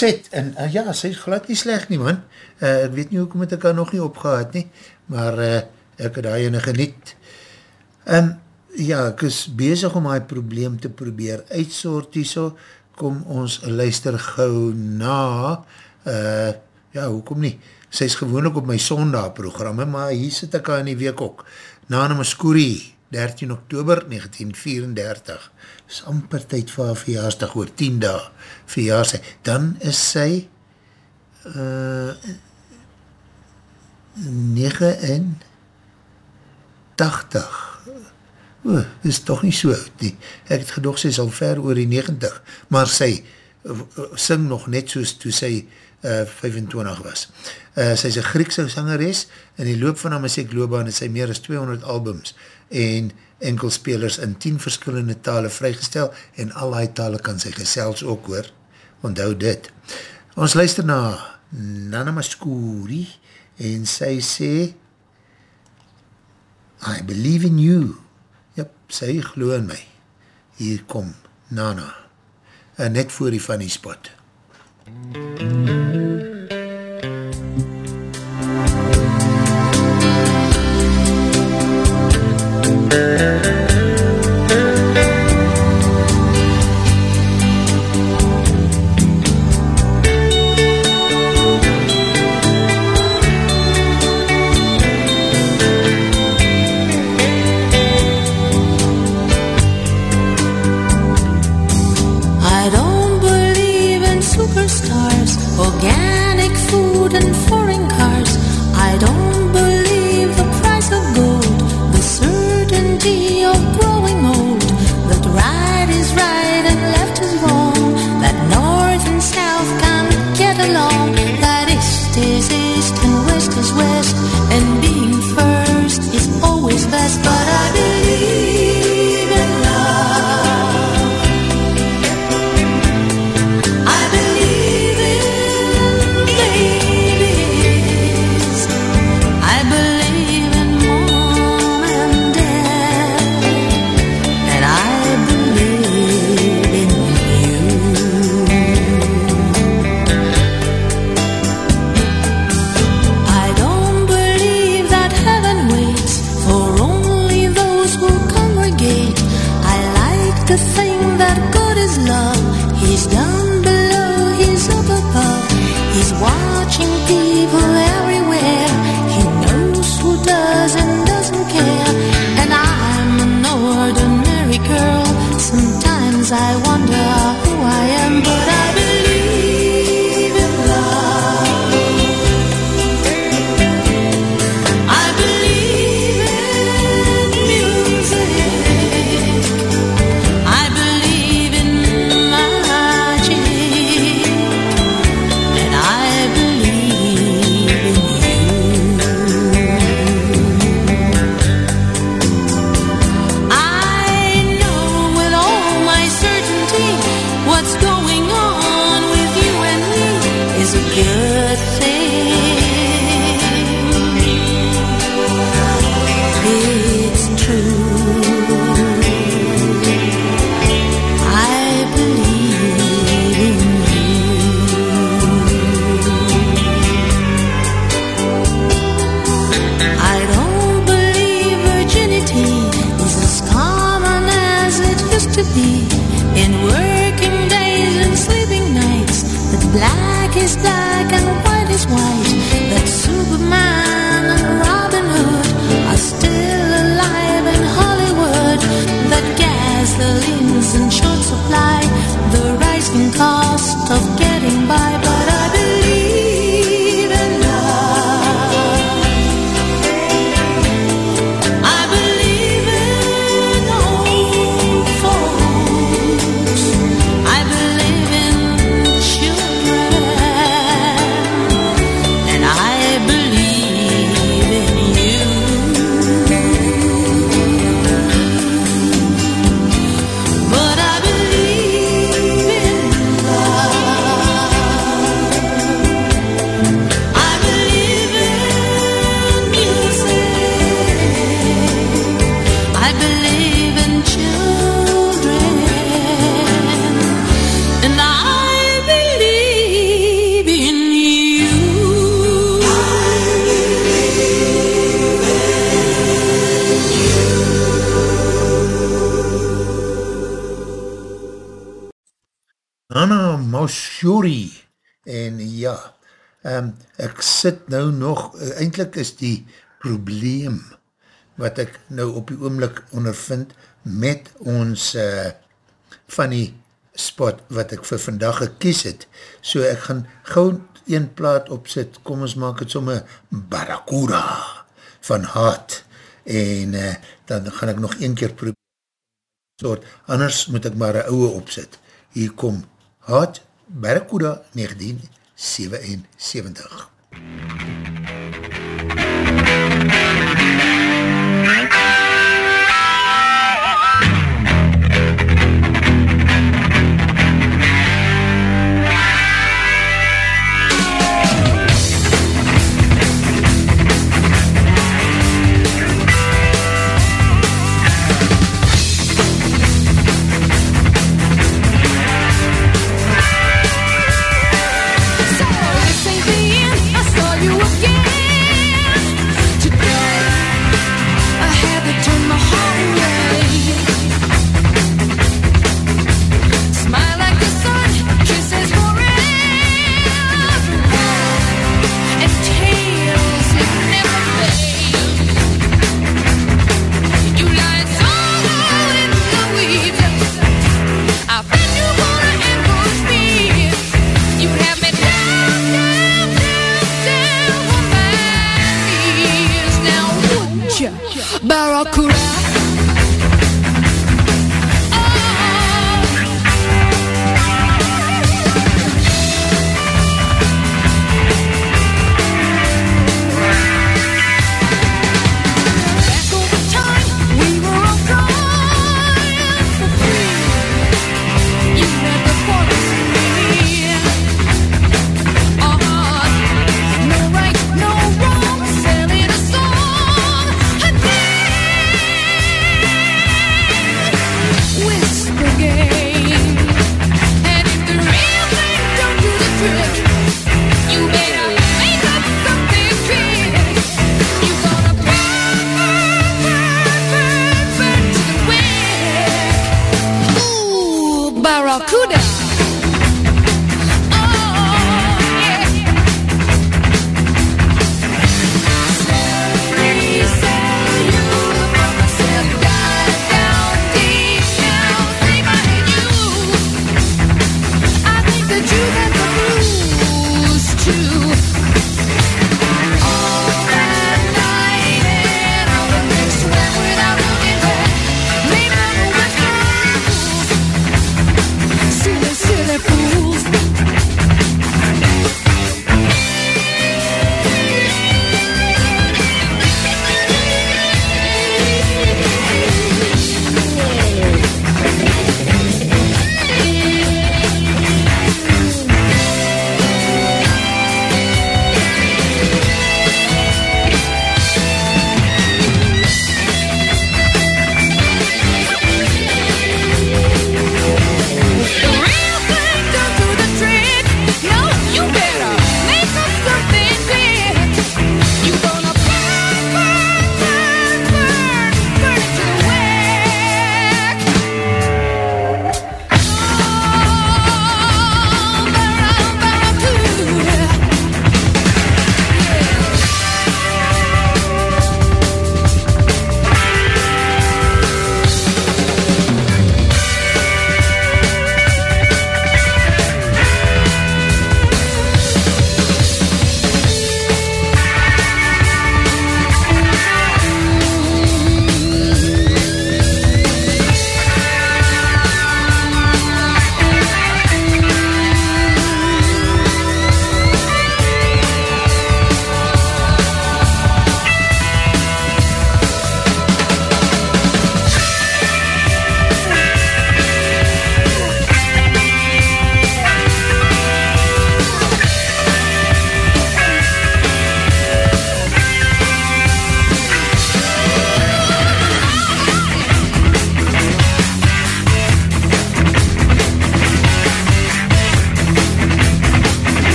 Roxette, en uh, ja, sy is glad nie slecht nie man, uh, ek weet nie hoekom het ek haar nog nie opgehaad nie, maar uh, ek het haar ene geniet. Um, ja, ek is bezig om haar probleem te probeer uitsoort hier so, kom ons luister gauw na, uh, ja, hoekom nie, sy is gewoonlik op my sondag programme, maar hier sit ek haar in die week ook, na na Maskoerie, 13 oktober 1934, is amper tyd vir haar verjaarsdag oor 10 dae, verjaar sy, dan is sy eh, uh, 89 o, is toch nie so oud nie. Ek het gedoog sy is al ver oor die 90 maar sy eh, sing nog net soos toe sy eh, uh, 25 was. Uh, sy is een Griekse sangeres in die loop van haar muziekloobaan het sy meer as 200 albums en enkelspelers in 10 verskillende tale vrygestel en al die tale kan sy gesels ook hoor onthou dit. Ons luister na Nana Maskouri en sy sê I believe in you. Jyp, sy glo in my. Hier kom Nana. En net voor die funny spot. MUZIEK sit nou nog, eh, eindelijk is die probleem wat ek nou op die oomlik ondervind met ons uh, van die spot wat ek vir vandag gekies het. So ek gaan gauw een plaat opzit, kom ons maak het somme Barracuda van Haat en uh, dan gaan ek nog een keer probeer soort, anders moet ek maar een ouwe opzit. Hier kom Haat Barracuda 1977. Música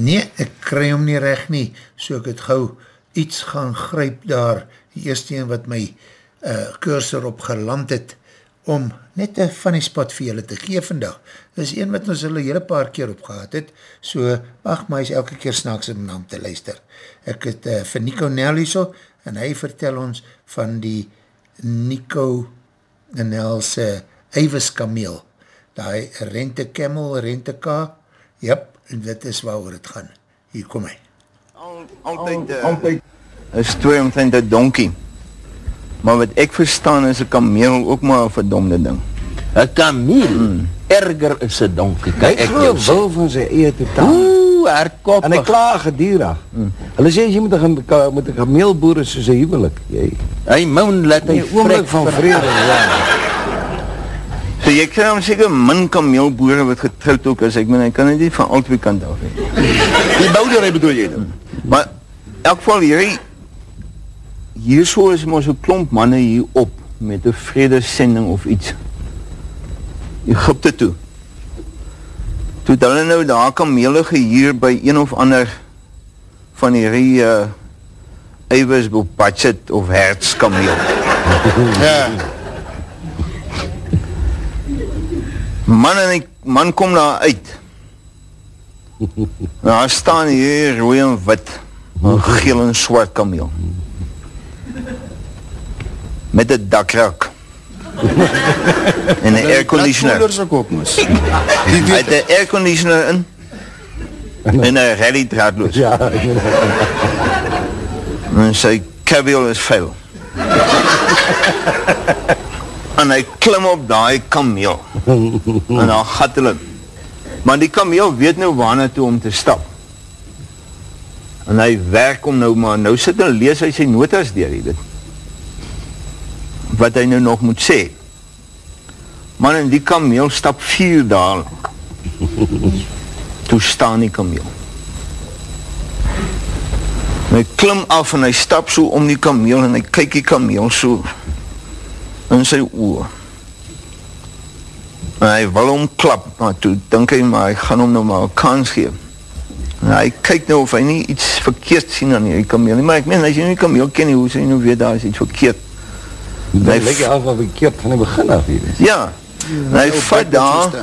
nee, ek kry hom nie recht nie, so ek het gauw iets gaan gryp daar, die eerste een wat my uh, cursor op geland het, om net een funny spot vir julle te gee vandag. Dit is een wat ons hulle hele paar keer opgehaad het, so mag my is elke keer snaaks om naam te luister. Ek het uh, vir Nico Nel hierso, en hy vertel ons van die Nico Nel's uh, Ivis Kameel, die rente camel, rente ka, jyp, en dit is waar het gaan. Hier kom hy. Al, altyd, uh, altyd, is twee omtrent een donkie. Maar wat ek verstaan is een kameel ook maar een verdonde ding. Een kameel? Hmm. Erger is een donkie. Kijk, ek wil wil van sy eie totaal. Oeh, herkoppig. En hy klaag gedierig. Hmm. Hulle sê, jy moet een, moet een kameel boeren soos een huwelik. Jy. Hy moon, let hy vrek van vrede. Ja. So jy kry om seker min kameelboere wat getrouwd ook is, ek meen, hy kan nie van al twee kant af heen. Die bouderij bedoel jy dan? Maar, elk geval, hierdie, hier so is maar so klomp manne hier op met een vredesending of iets. Egypte toe. Toe hulle nou daar kamele gehuur by een of ander van die uh, Eivers Bopatchet of Hertz kameel ja man en die man kom daar uit. Daar staan hier rooi en wit geel en swart kameel. Met een dakrak. En een airconditioner. hy het een airconditioner in en een rally draadloos ja, en sy cabiel is vuil en hy klim op die kameel en dan gat hulle maar die kameel weet nou waarna toe om te stap en hy werk om nou maar nou sit en lees hy sy notas dier dit wat hy nou nog moet sê. Man, en die kameel stap vier daal. Toe staan die kameel. En hy klim af en hy stap so om die kameel en hy kyk die kameel so in sy oor. En hy wil omklap, maar toe dink hy maar, hy gaan hom nou maar kans geef. En hy kyk nou of hy nie iets verkeerd sien aan die kameel. Maar ek meen, as jy nie kameel ken nie, hoe sê jy nou weet daar is iets verkeerd? Hy lyk jy af wat verkeerd van die begin af hier is. Ja, en hy vat daar,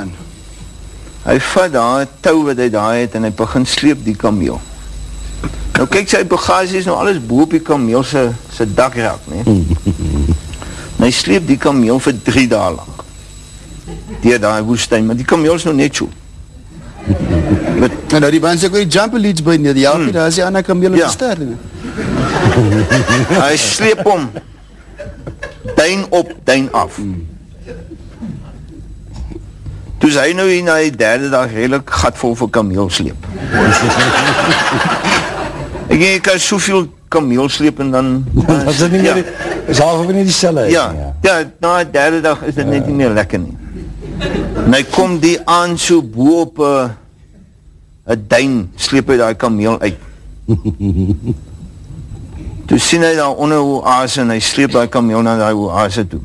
hy vat daar touw wat hy daar het en hy begin sleep die kameel. Nou kyk sy bagage is nou alles boe op die kameel sy, sy dakrak, nee. En hy sleep die kameel vir drie daal lang. Die daar woestijn, maar die kameel is nou net so. Met, en nou die band sê ook die jumper leads by nie, die helpie, hmm. daar is die ander kameel ja. op die ster. hy sleep om duin op, duin af. Toe is hy nou hier na die derde dag redelijk gatvol vir kameel sleep. ek denk, ek kan soveel kameel sleep en dan... is dit nie ja. meer, is half nie die selle ja, ja, ja, na die derde dag is dit net nie meer lekker nie. En hy kom die aan so boe op een duin, sleep hy die kameel uit. Toe sien hy daar onder oase en hy sleep die kameel na die oase toe.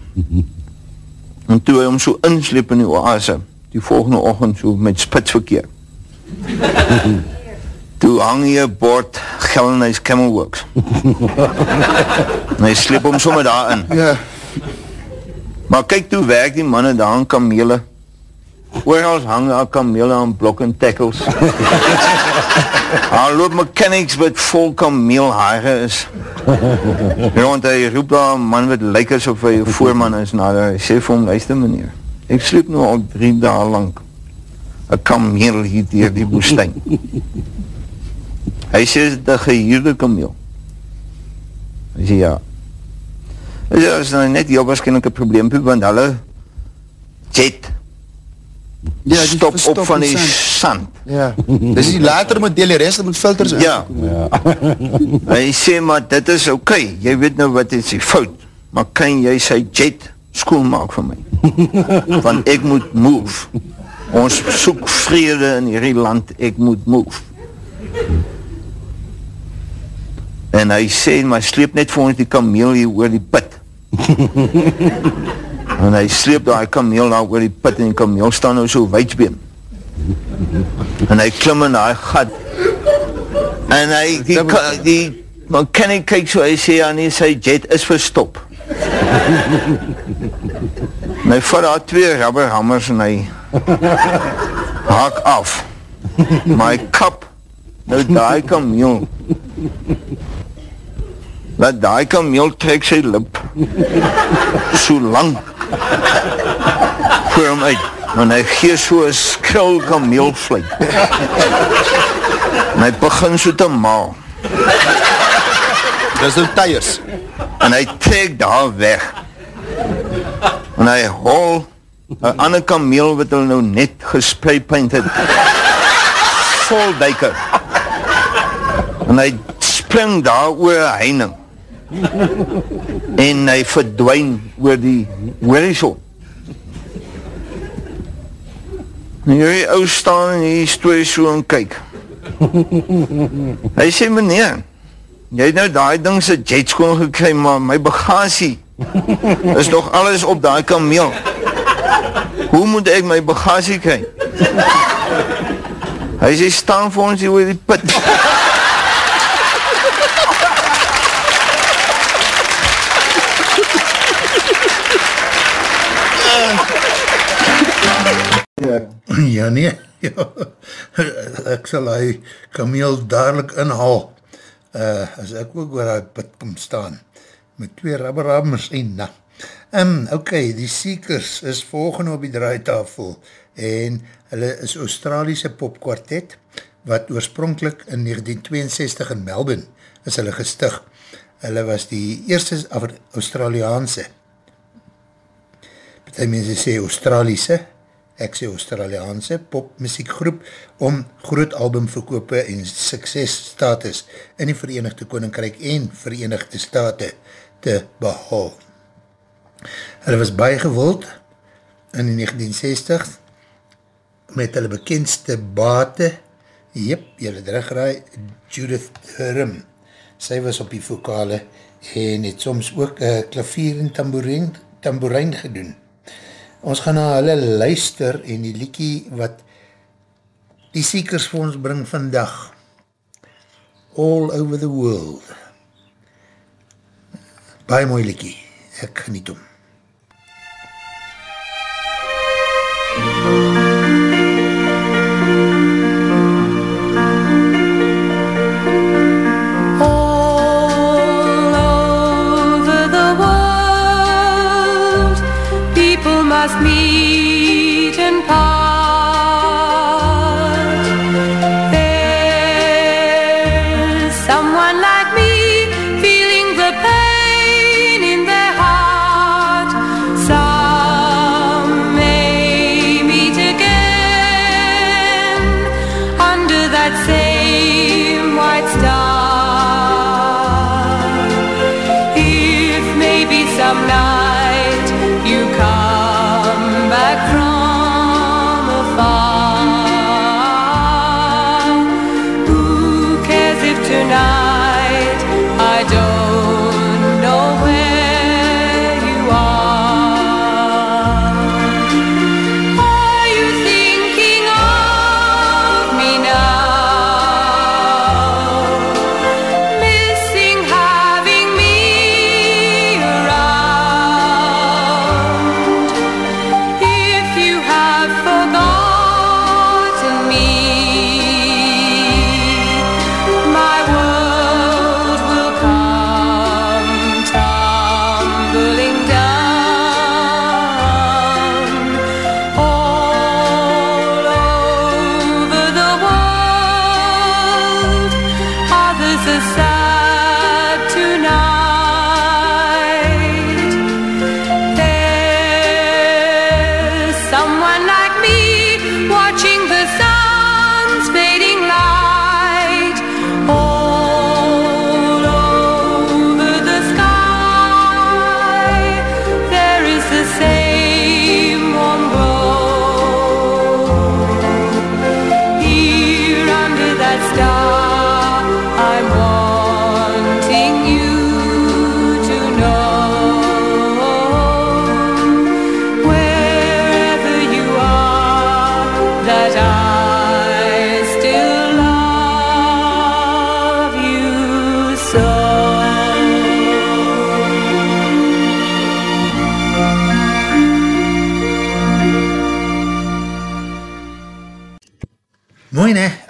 En toe hy hom so insleep in die oase, die volgende ochend so met spitsverkeer. toe hang hy een bord Gellenhuis Camelworks. en hy sleep hom so met daar in. Ja. Maar kyk toe werk die manne daar aan kamele. Oorals hang daar kamele aan blok en tackles. Daar loop mechanics wat vol kameelhaare is. Rond hy roep daar een man wat lyk asof hy voorman is na die sê vir hom, luister meneer, ek sleep nou al drie daal lang een kameel hier dier die woestijn. Hy sê, is die gehuurde kameel. Hy sê, ja. Hy sê, is nou net heel waarschijnlijk een probleem, want hulle jet ja, stop op van die sand. Ja. Dis die later moet deel die rest moet filters Ja. ja. hy sê maar dit is oké. Okay. Jy weet nou wat is die fout. Maar kan jy sy jet skoon maak vir my? Want ek moet move. Ons soek vrede in hierdie land. Ek moet move. En hy sê maar sleep net vir ons die kameel hier oor die put en hy sleep daar die kameel daar oor die put en die kameel staan nou so weidsbeen en hy klim in die gat en hy die, die man kan nie kyk so hy sê ja nie sy jet is verstop En hy vat daar twee rubberhammers en hy haak af. Maar hy kap nou daai kameel. Laat daai kameel trek sy lip so lang voor hom uit. Want hy gee so een skril kameelvluit. En hy begin so te maal. Dis nou tyres. En hy trek daar weg. En hy hol een ander kameel wat hy nou net gespreipunt het. Vol duiker. En hy spring daar oor een heining. En hy verdwijn oor die horizon. En hierdie ou staan en hier stooi so en kyk. Hy sê, meneer, jy het nou die ding sy jetskoon gekry, maar my bagasie is nog alles op die kameel. Hoe moet ek my bagasie kry? Hy sê, staan vir ons hier oor die put. Ja, nee. Ja. Ek sal hy kameel dadelijk inhaal. Uh, as ek ook oor die put kom staan. Met twee rubberhammers en na. Um, ok, die Seekers is volgende op die draaitafel. En hulle is Australiese popkwartet. Wat oorspronkelijk in 1962 in Melbourne is hulle gestig. Hulle was die eerste Australiaanse. Partij mense sê Australiese ek sê Australiaanse popmusiekgroep om groot albumverkope en suksesstatus in die Verenigde Koninkryk en Verenigde State te behal. Hulle was baie gewild in die 1960 met hulle bekendste bate, jyp, jylle terugraai, Judith Durham. Sy was op die vokale en het soms ook uh, klavier en tamboerijn, tamboerijn gedoen. Ons gaan na hulle luister en die liekie wat die Seekers vir ons bring vandag. All over the world. Baie mooi liekie. Ek geniet om.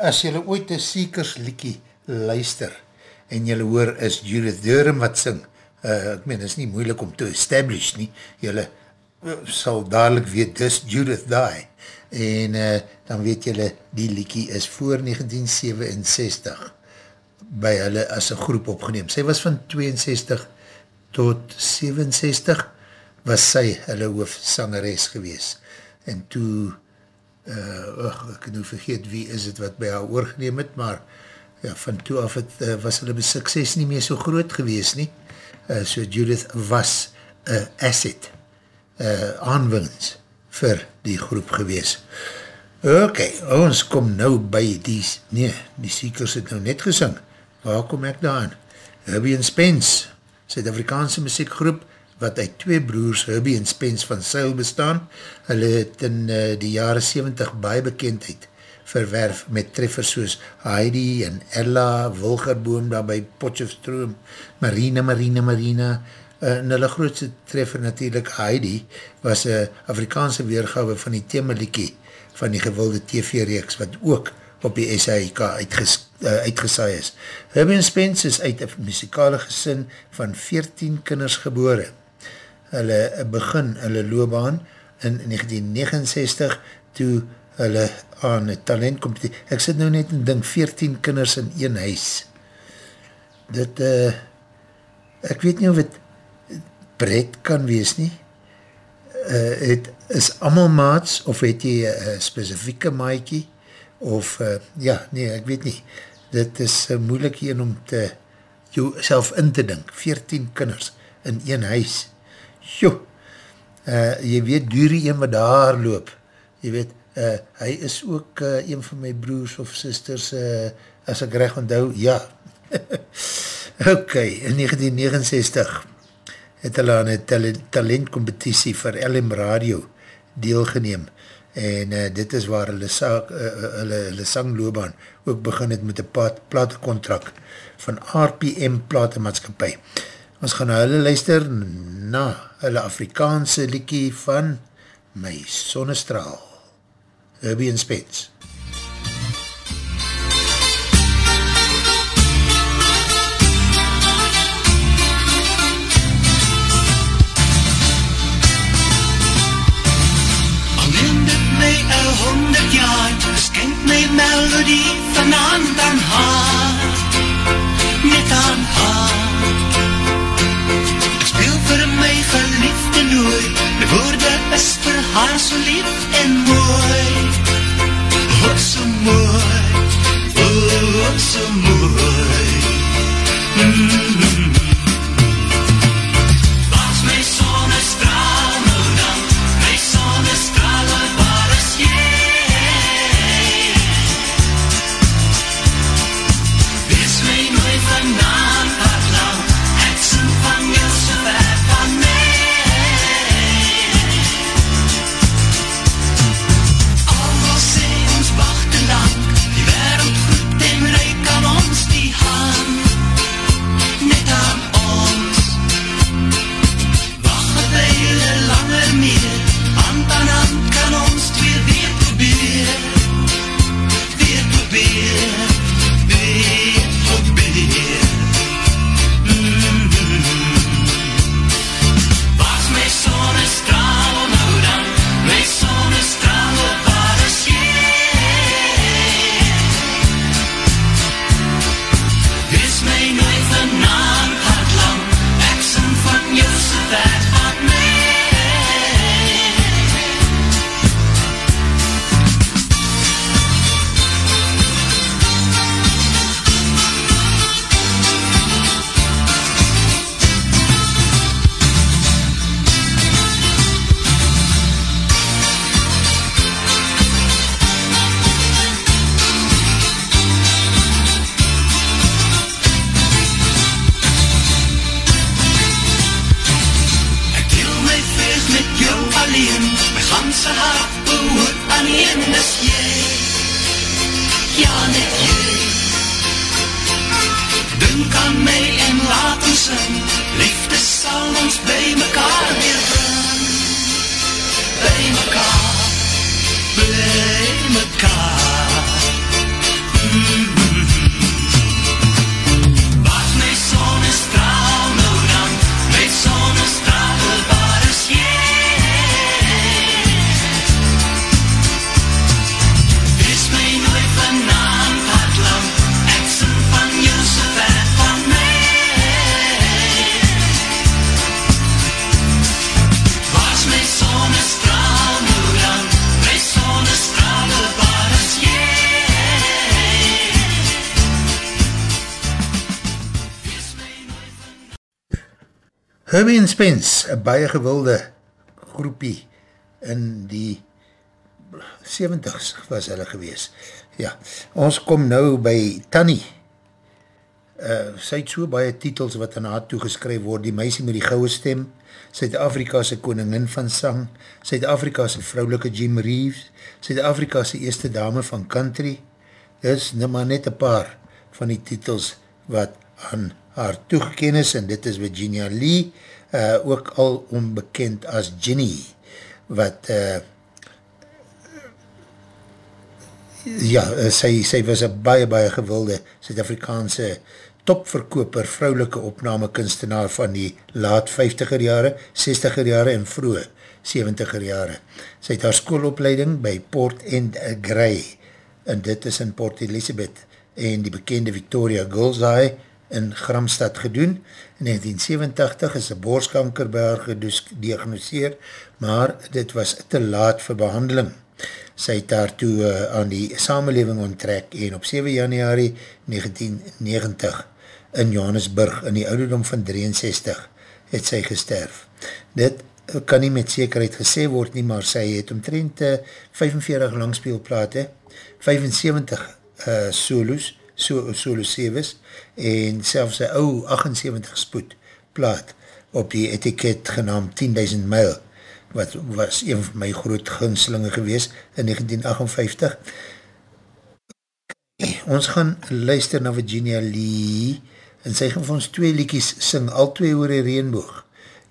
As jylle ooit een Seekers liekie luister, en jylle hoor is Judith Durham wat sing, uh, ek meen, is nie moeilik om te establish nie, jylle uh, sal dadelijk weet, dis Judith die, en uh, dan weet jylle, die liekie is voor 1967 by hulle as een groep opgeneem. Sy was van 62 tot 67, was sy hulle hoofsangeres gewees. En toe, uh, ach, ek nou vergeet wie is het wat by haar oorgeneem het, maar ja, van toe af het, uh, was hulle sukses nie meer so groot gewees nie. Uh, so Judith was een uh, asset, uh, aanwinns vir die groep gewees. Ok, ons kom nou by die, nee, die Seekers het nou net gesing. Waar kom ek daar aan? Herbie Spence, Suid-Afrikaanse muziekgroep, wat uit twee broers, Herbie en Spence van Seil bestaan. Hulle het in uh, die jare 70 baie bekendheid verwerf met treffers soos Heidi en Ella, Wilgerboom daar by Potjofstroom, Marina, Marina, Marina, uh, en hulle grootste treffer natuurlijk Heidi, was een Afrikaanse weergawe van die themaliekie van die gewilde TV-reeks, wat ook op die SAIK uitges, uh, uitgesaai is. Herbie Spence is uit een muzikale gesin van 14 kinders gebore. Hulle begin hulle loopbaan in 1969 toe hulle aan een talentcompetitie. Ek sit nou net en dink 14 kinders in een huis. Dit, uh, ek weet nie of het bret kan wees nie. Uh, het is allemaal maats of het jy een specifieke maaikie of, uh, ja, nee, ek weet nie. Dit is uh, moeilik hier om te jou self in te dink. 14 kinders in een huis. Jo, uh, jy weet, duur die een wat daar loop. Jy weet, uh, hy is ook uh, een van my broers of sisters, uh, as ek recht onthou, ja. ok, in 1969 het hulle aan een talentcompetitie vir LM Radio deelgeneem en uh, dit is waar hulle, saak, uh, hulle, hulle sangloobaan ook begin het met een platencontract van RPM Platenmaatskapie. Ons gaan na hulle luister na hulle Afrikaanse liekie van My Sonnestraal. Herbie and Spence. honderd jaar Skenk my melodie van hand aan haar is vir haar so lief en mooi Oh so mooi And Spence, een baie gewilde groepie in die 70s was hulle gewees. Ja, ons kom nou by Tanny. Uh, sy het so baie titels wat aan haar toegeskryf word, die meisie met die gouwe stem, Suid-Afrika'se koningin van sang, Suid-Afrika'se vrouwelike Jim Reeves, Suid-Afrika'se eerste dame van country, is nou maar net een paar van die titels wat aan haar toegeken is, en dit is Virginia Lee, uh, ook al onbekend as Ginny, wat uh, ja, sy, sy was een baie, baie gewilde Suid-Afrikaanse topverkoper, vrouwelike opname kunstenaar van die laat 50er jare, 60er jare en vroege 70er jare. Sy het haar schoolopleiding by Port and Grey, en dit is in Port Elizabeth, en die bekende Victoria Girls Eye in Gramstad gedoen. In 1987 is een borskanker by haar gediagnoseer, maar dit was te laat vir behandeling. Sy het daartoe uh, aan die samenleving onttrek en op 7 januari 1990 in Johannesburg in die ouderdom van 63 het sy gesterf. Dit kan nie met zekerheid gesê word nie, maar sy het omtrent uh, 45 langspeelplate, 75 uh, solos, so, solo seves, en selfs een ou 78 spoed plaat op die etiket genaamd 10.000 mile, wat was een van my groot gunslinge gewees in 1958. Ons gaan luister na Virginia Lee, en sy gaan vir ons twee liekies sing, al twee oor die reenboog.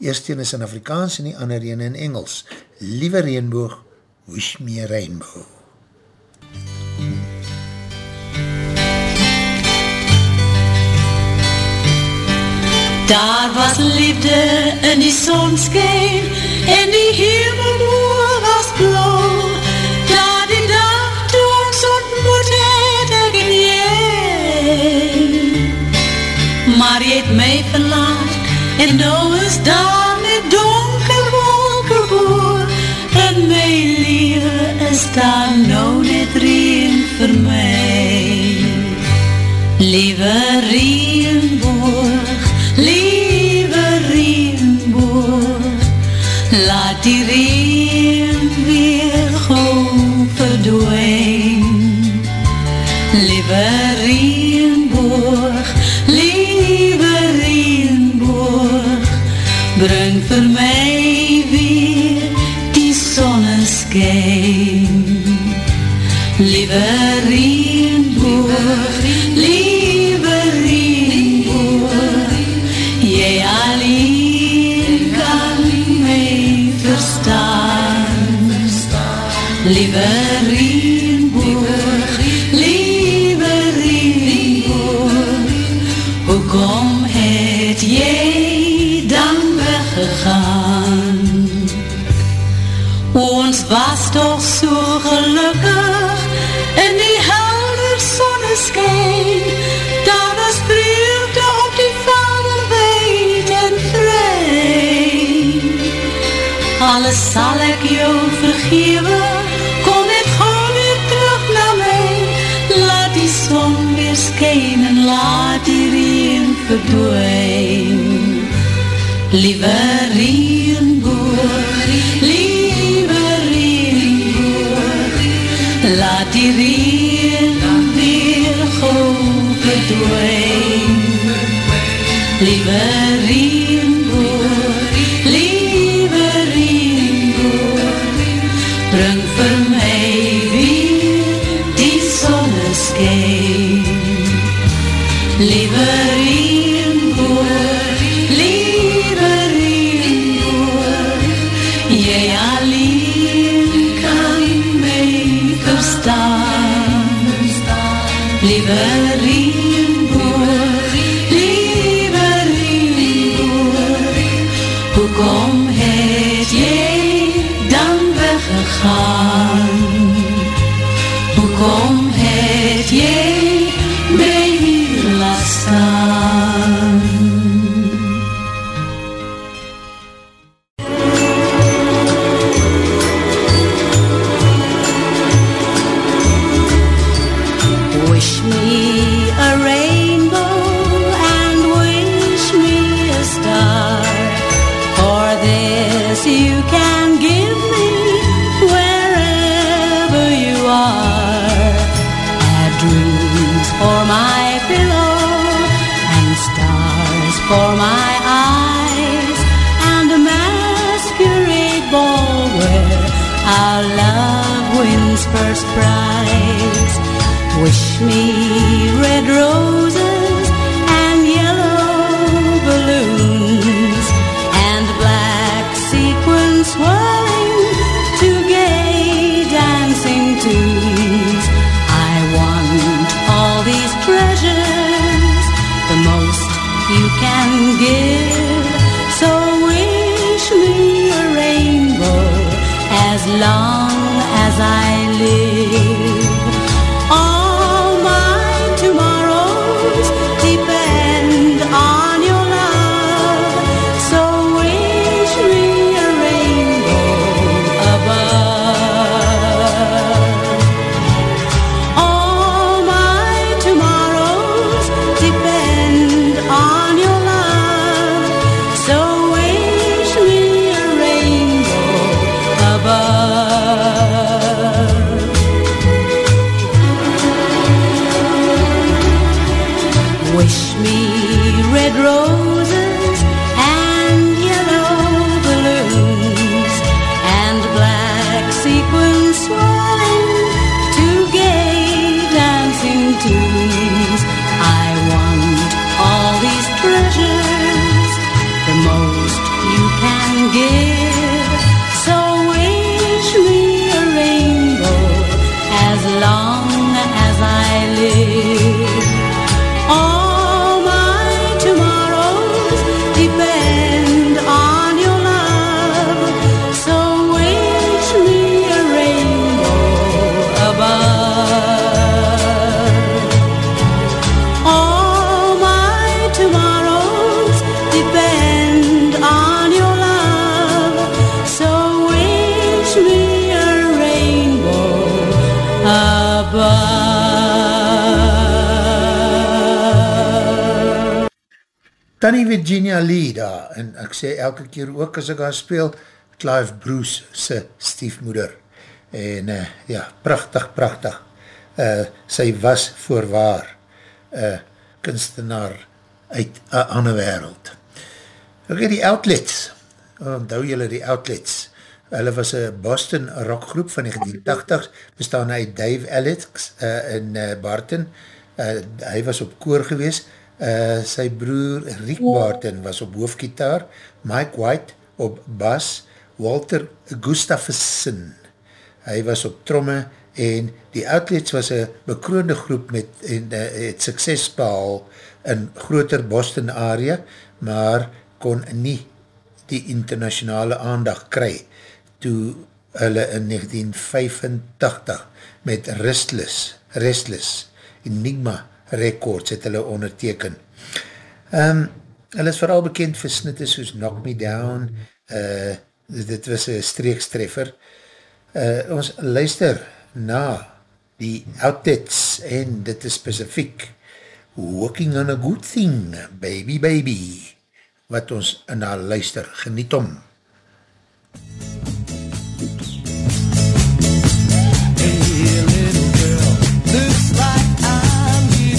Eerst een is in Afrikaans en die ander een in Engels. Liewe reenboog, wish me a Daar was liefde in die zonskijn en die hemelboer was blauw. Daar die dag toe ons ontmoet het ek en jy. Maar jy het my verlaat en nou is daar met donker wolke boor. En my lieve is daar nou net reen vir my. Lieve vergewe, kom net gauw weer terug na my. Laat die son weer skyn en laat die reen verdwijn. Lieve reenboog, lieve reenboog, laat die reen weer gauw verdwijn. Lieve again. Tanny Virginia Lee daar, en ek sê elke keer ook as ek haar speel, Clive Bruce sy stiefmoeder. En uh, ja, prachtig, prachtig. Uh, sy was voorwaar uh, kunstenaar uit een ander wereld. Ok, die Outlets, onthou julle die Outlets, hulle was een Boston rockgroep van 1980, bestaan uit Dave Alex uh, in uh, Barton, uh, hy was op koor gewees, uh, sy broer Rick Barton was op hoofdgitaar, Mike White op bas, Walter Gustafsson, hy was op tromme, en die Outlets was een bekroonde groep met en, uh, het sukses behaal in groter Boston area, maar kon nie die internationale aandag kry toe hulle in 1985 met Restless, Restless Enigma Records het hulle onderteken. Um, hulle is vooral bekend vir snitte soos Knock Me Down, uh, dit was een streekstreffer. Uh, ons luister na die outfits en dit is specifiek Working on a good thing, baby baby wat ons na luister, geniet om. Looks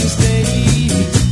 stay.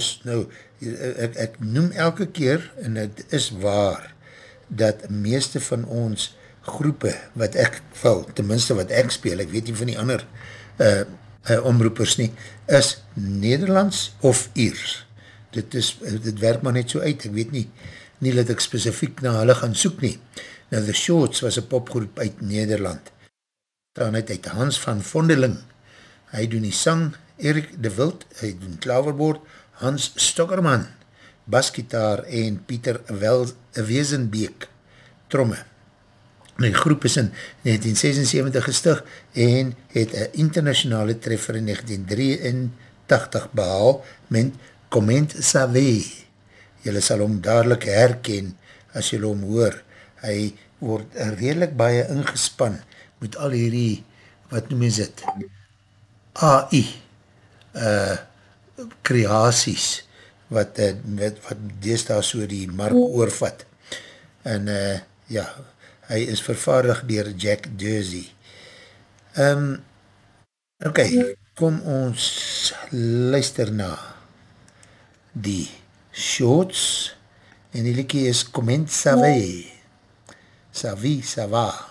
Is nou, ek, ek noem elke keer, en het is waar, dat meeste van ons groepe, wat ek val, tenminste wat ek speel, ek weet nie van die ander uh, uh, omroepers nie, is Nederlands of Iers. Dit, is, dit werk maar net so uit, ek weet nie, nie dat ek specifiek na hulle gaan soek nie. Nou, The Shorts was een popgroep uit Nederland. Dan het uit Hans van Vondeling, hy doen die sang, Erik de Wild, hy doen klaverboord, Hans Stokkerman, basgitaar en Pieter Wezenbeek, tromme. Die groep is in 1976 gestig en het een internationale treffer in 1983 behaal met Comment Savé. Julle sal hom dadelijk herken as julle hom hoor. Hy word redelijk baie ingespan met al hierdie, wat noem is het, AI uh, kreaties wat, uh, wat, wat dees daar so die mark oorvat. En uh, ja, hy is vervaardig dier Jack Jersey. Um, ok, kom ons luister na die shorts en die liekie is Comment Savie. Savie, Savah. Restez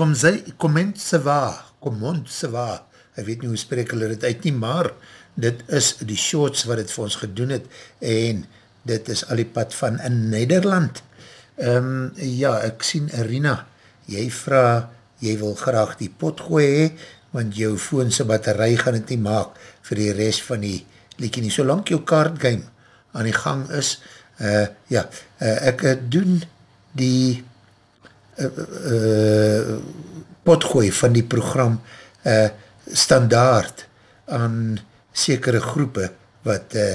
kom sy, comment se waar, comment se waar, ek weet nie hoe spreek hulle dit uit nie, maar dit is die shorts wat het vir ons gedoen het, en dit is al die pad van in Nederland. Um, ja, ek sien Irina, jy vraag, jy wil graag die pot gooi hee, want jou foonse batterij gaan het nie maak vir die rest van die liekie nie. Solang jou card game aan die gang is, uh, ja, uh, ek uh, doen die uh, uh, potgooi van die program uh, standaard aan sekere groepe wat uh,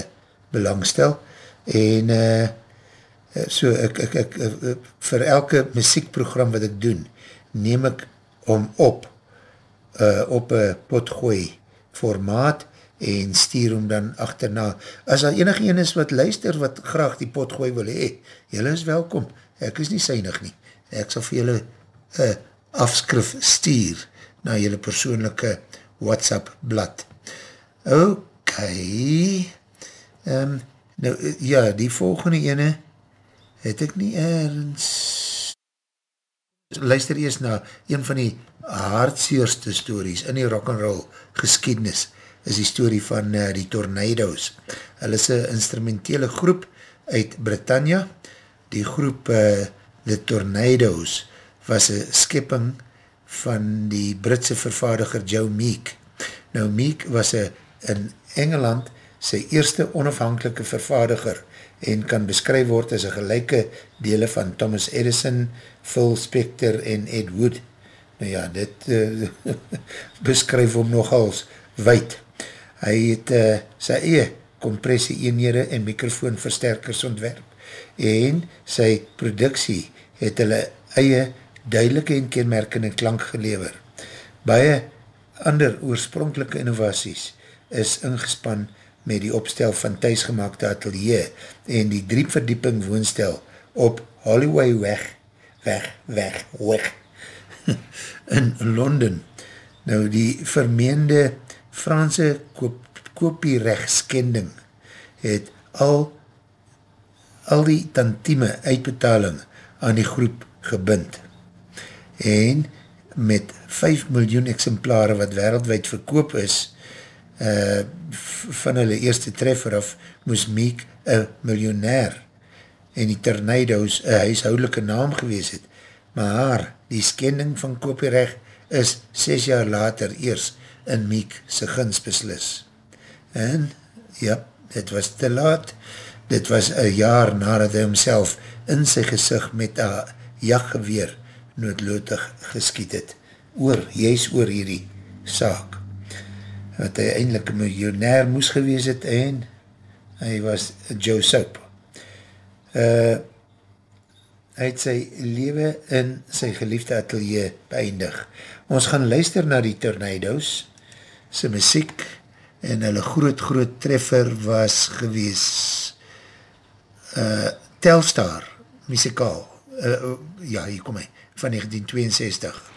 belangstel en uh, so ek, ek, ek, ek, vir elke muziekprogram wat ek doen, neem ek om op uh, op een potgooi formaat en stuur hom dan achterna. As daar enig een is wat luister, wat graag die pot gooi wil hee, jylle is welkom, ek is nie synig nie. Ek sal vir jylle uh, afskrif stuur na jylle persoonlijke WhatsApp blad. Ok, um, nou, ja, die volgende ene het ek nie ergens luister eers na een van die hartseerste stories in die rock'n'roll geskiednis is die story van uh, die Tornadoes. Hulle is een instrumentele groep uit Britannia. Die groep uh, The Tornadoes was een skipping van die Britse vervaardiger Joe Meek. Nou Meek was a, in Engeland sy eerste onafhankelike vervaardiger en kan beskryf word as een gelijke dele van Thomas Edison, Phil Spector en Ed Wood. Nou ja, dit uh, beskryf hom nogals wijd. Hy het uh, sy eie kompressie eenhede en microfoonversterkers ontwerp en sy productie het hulle eie duidelike en kenmerkende klank gelever. Baie ander oorspronkelike innovaties is ingespan met die opstel van thuisgemaakte atelier en die driepverdieping woonstel op Holloway weg, weg, weg, weg in Londen. Nou die vermeende Franse koop, kopierechtskending het al al die tantieme uitbetaling aan die groep gebind. En met 5 miljoen exemplare wat wereldwijd verkoop is, uh, van hulle eerste treffer af, moes Meek een miljonair en die Tornado's een huishoudelike naam gewees het. Maar die skending van kopierecht is 6 jaar later eers in Meek sy gins beslis. En, ja, dit was te laat. Dit was een jaar nadat hy homself in sy gezicht met een jachtgeweer noodlotig geskiet het. Oor, juist oor hierdie saak. Wat hy eindelijk een miljonair moes gewees het en hy was Joe Soap. Uh, hy het sy leven in sy geliefde atelier beëindig. Ons gaan luister na die tornado's sy muziek en hulle groot groot treffer was gewees uh, Telstar muzikaal. Uh, ja hier kom hy van 1962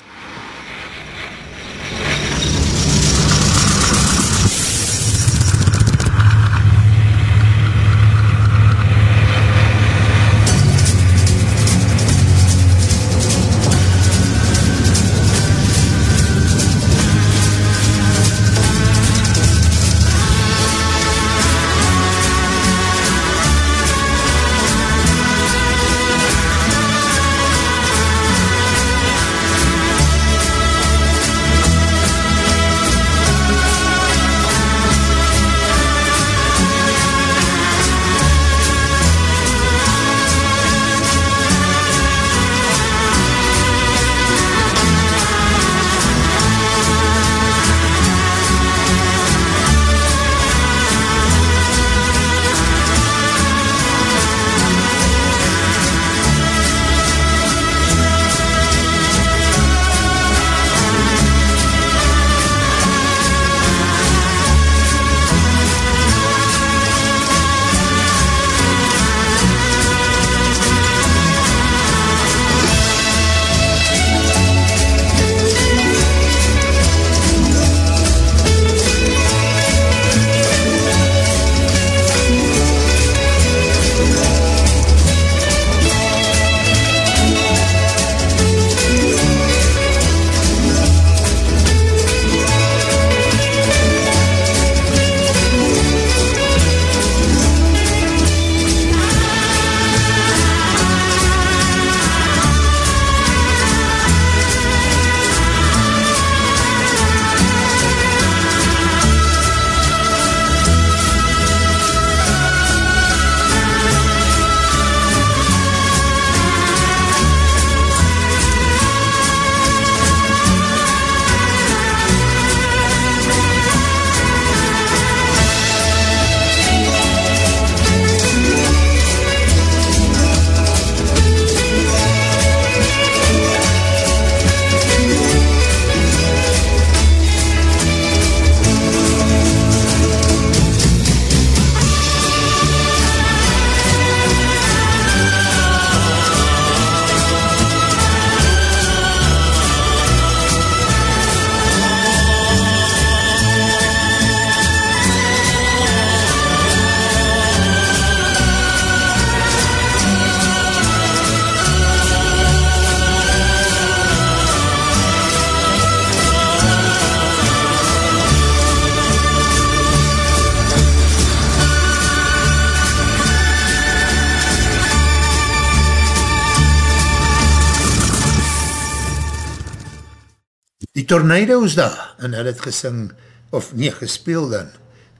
Tornado's daar, en hulle het gesing, of nie gespeel dan,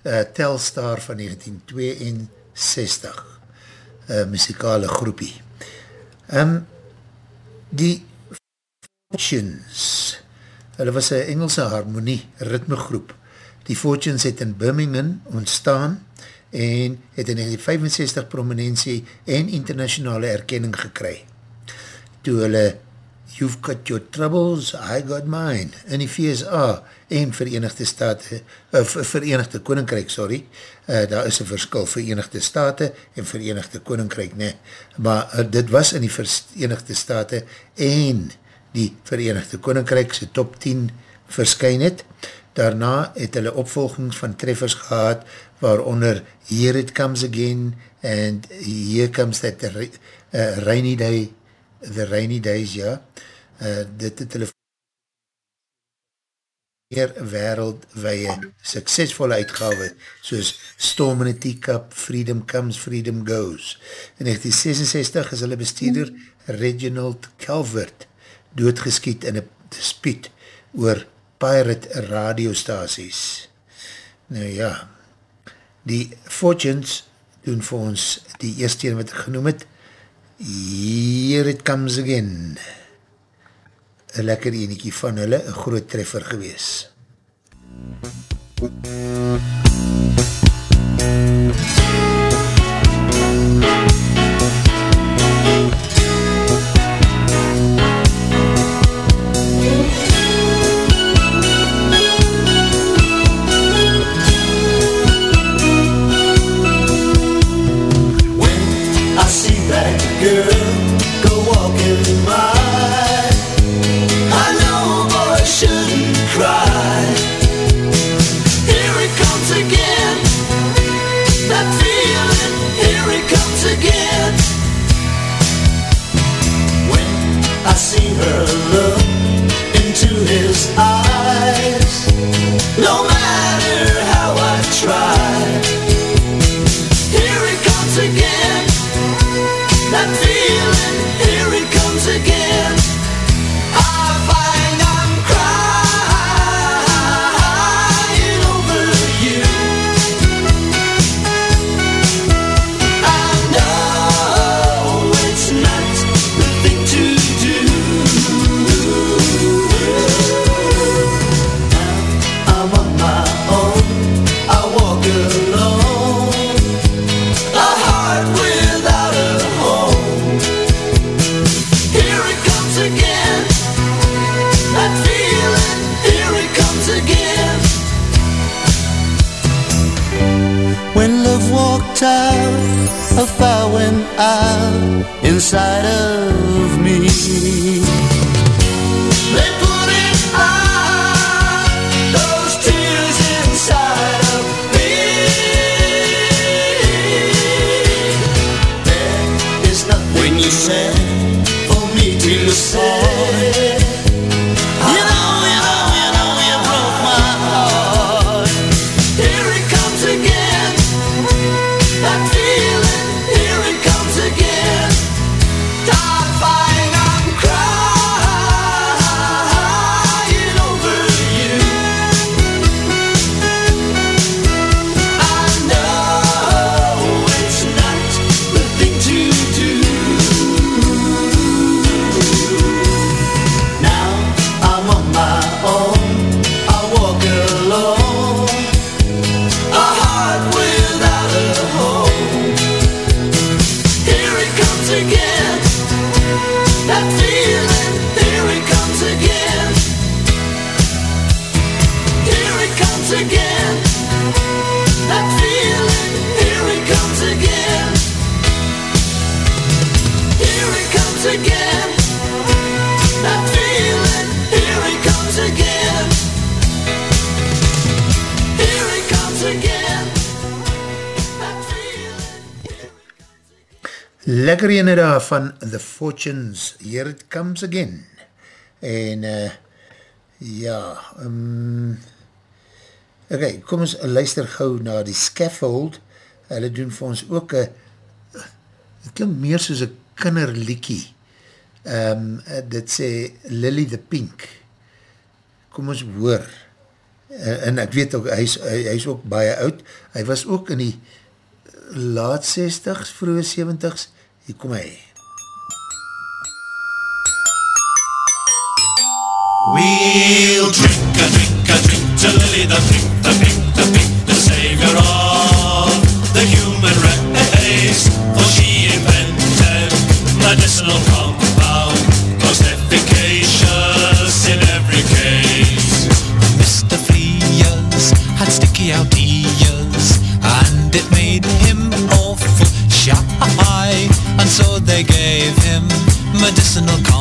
uh, Telstar van 1962, uh, muzikale groepie. Um, die Fortunes, hulle was een Engelse harmonie, ritmegroep. Die Fortunes het in Birmingham ontstaan en het in 1965 prominentie en internationale erkenning gekry. Toe hulle You've got your troubles, I got mine, in die VSA en Verenigde Staten, of uh, Verenigde Koninkrijk, sorry, uh, daar is een verskil, Verenigde Staten en Verenigde Koninkrijk, nee, maar uh, dit was in die Verenigde Staten en die Verenigde Koninkrijk sy top 10 verskyn het. Daarna het hulle opvolgings van treffers gehad, waaronder Here It Comes Again and Here Comes That uh, Rainy Day, The Rainy Days, ja. Uh, dit het hulle meer wereldwee suksesvolle uitgawe soos Storm in a Teacup, Freedom Comes, Freedom Goes. In 1966 is hulle bestuurder Reginald Calvert doodgeskiet in een dispuut oor pirate radiostasies. Nou ja, die Fortunes doen vir ons die eerste een wat ek genoem het, Here It Comes Again. Een lekker eniekie van hulle, een groot treffer gewees. lekker ene daar van The Fortunes, Here It Comes Again. En, uh, ja, um, ok, kom ons luister gauw na die Scaffold. Hulle doen vir ons ook een, het klink meer soos een kinderliekie. Um, dit sê Lily the Pink. kom ons hoor, uh, en ek weet ook, hy is, hy, hy is ook baie oud, hy was ook in die laat 60s, vroege 70s, hier kom hy. We'll drink a drink a drink to Lily the pink, the pink, the pink, the savior of the human race. For she invented medicinal compound, most efficacious in every case. Mr. Fleas had sticky out ears and it made him awful shy and so they gave him medicinal compound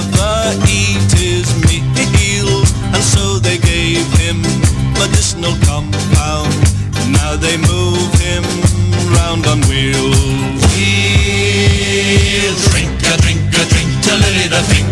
never eat his meals, and so they gave him medicinal compound. Now they move him round on wheels. We'll drink a drink a drink to Lily the pink,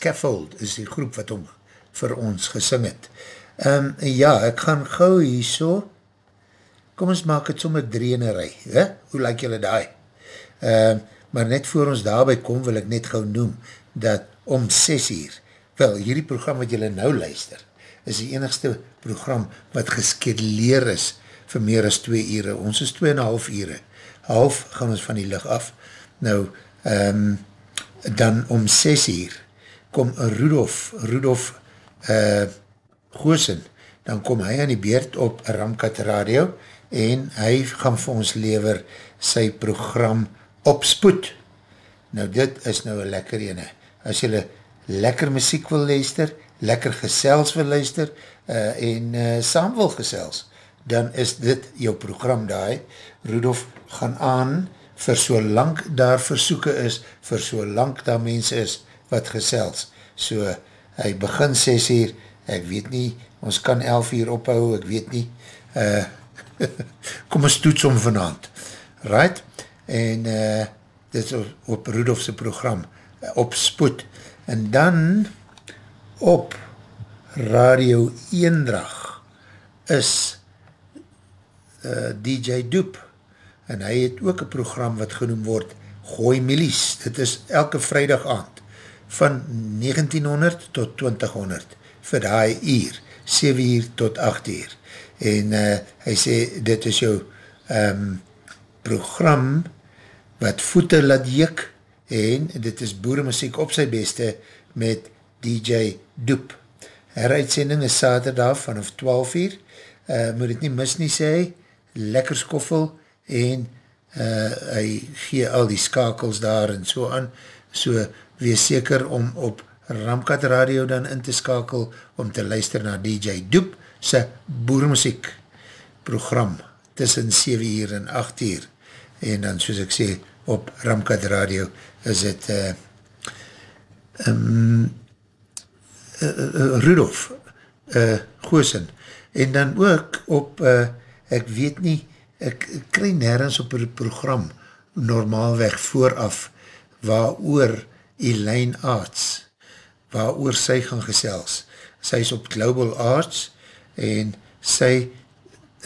Scaffold, is die groep wat om vir ons gesing het. Um, ja, ek gaan gauw hier so, kom ons maak het sommer drie in een rij, he? hoe like julle daai? Um, maar net voor ons daarby kom, wil ek net gauw noem, dat om 6 uur, wel, hierdie program wat julle nou luister, is die enigste program wat geskeduleer is vir meer as 2 ure. Ons is 2,5 ure. Half gaan ons van die licht af. Nou, um, dan om 6 uur, kom Rudolf, Rudolf uh, Goosen, dan kom hy aan die beurt op Ramkat Radio en hy gaan vir ons lever sy program Opspoed. Nou dit is nou een lekker ene. As jylle lekker muziek wil luister, lekker gesels wil luister uh, en uh, saam wil gesels, dan is dit jou program daai. Rudolf gaan aan vir so lang daar versoeken is, vir so lang daar mens is wat gesels. So, hy begin 6 uur, ek weet nie, ons kan 11 uur ophou, ek weet nie, uh, kom ons toets om vanavond. Right? En uh, dit is op, op Rudolfse program, uh, op spoed. En dan op Radio Eendrag is uh, DJ Doep en hy het ook een program wat genoem word Gooi Milies. Dit is elke vrijdag aand van 1900 tot 2000 vir die uur, 7 uur tot 8 uur. En uh, hy sê, dit is jou um, program wat voete laat jik en dit is boeremuziek op sy beste met DJ Doep. Heruitsending is saterdag vanaf 12 uur, uh, moet het nie mis nie sê, lekker skoffel en uh, hy gee al die skakels daar en so aan, so wees seker om op Ramkat Radio dan in te skakel om te luister na DJ Doep sy boermuziek program tussen 7 uur en 8 uur. En dan soos ek sê op Ramkat Radio is het uh, um, uh, uh, Rudolf uh, Goosen. En dan ook op uh, ek weet nie ek, ek krij nergens op die program normaalweg vooraf waar oor Elaine Arts, waar oor sy gaan gesels. Sy is op Global Arts en sy,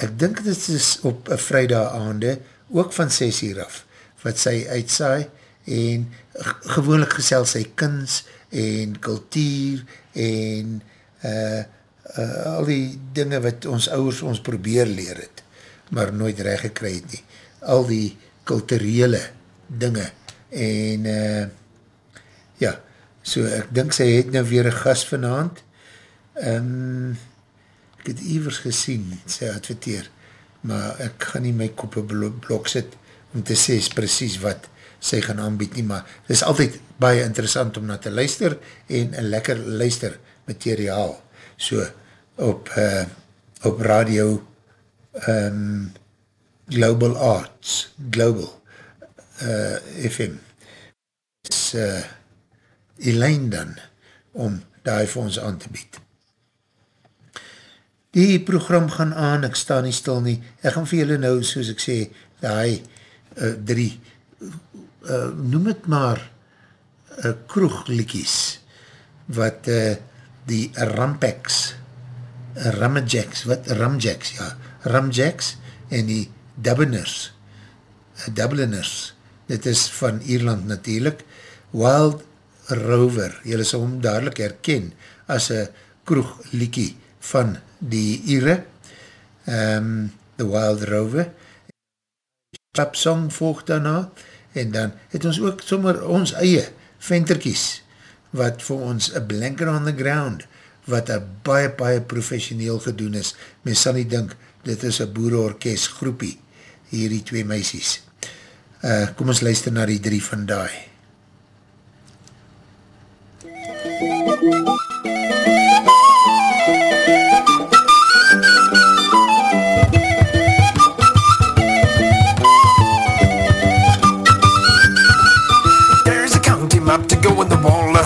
ek dink dit is op een vrijdag aande, ook van 6 uur af, wat sy uitsaai en gewoonlik gesels sy kins en kultuur en uh, uh, al die dinge wat ons ouders ons probeer leer het, maar nooit recht gekry het nie. Al die kulturele dinge en uh, Ja, so ek dink sy het nou weer een gast vanavond. Um, ek het evers gesien, sy adverteer, maar ek gaan nie my koppe blok sit om te sê precies wat sy gaan aanbied nie, maar het is altyd baie interessant om na te luister en een lekker luister materiaal. So, op, uh, op radio um, Global Arts, Global uh, FM. is uh, Elaine dan, om daar vir ons aan te bied. Die program gaan aan, ek sta nie stil nie, ek gaan vir julle nou, soos ek sê, die uh, drie, uh, noem het maar, uh, kroegliekies, wat uh, die Rampex, Ramjacks, wat, Ramjacks, ja, Ramjacks, en die Dubliners, Dubliners, dit is van Ierland natuurlijk, Wild Rover, jylle sal hom dadelijk herken as een kroegliekie van die Ire, um, The Wild Rover, Trap Song volg daarna, en dan het ons ook sommer ons eie venterkies, wat vir ons A Blanket on the Ground, wat een baie, baie professioneel gedoen is, men sal nie dink, dit is een boereorkest groepie, hierdie twee meisies. Uh, kom ons luister na die drie van daai. There's a county map to go in the wall of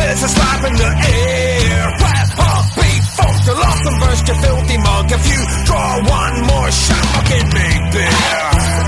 It's a slap in the air. Fast heartbeat, force the lost and burst, you filthy mug. If you draw one more shot, I'll get beer.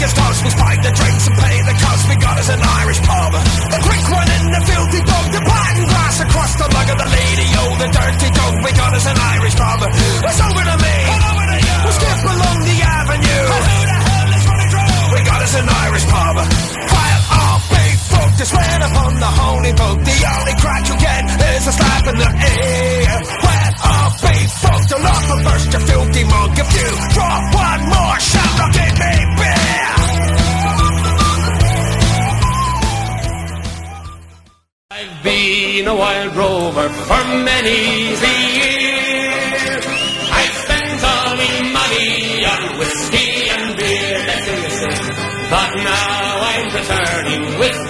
biggest house. We'll spike the drinks and pay the cost. We got us an Irish pub. The quick one in the filthy dog. The biting glass across the mug of the lady. Oh, the dirty dog. We got us an Irish pub. It's over to me. And over to you. We'll skip along the avenue. And who the hell is running through? We got us an Irish pub. Quiet off, big folk. Just ran upon the holy boat. The only crack you get is a slap in the ear. Folk to lock and burst your filthy mug. If you drop one more shamrock in me beer. I've been a wild rover for many years year. I spent all my money on whiskey and beer. But now I'm returning with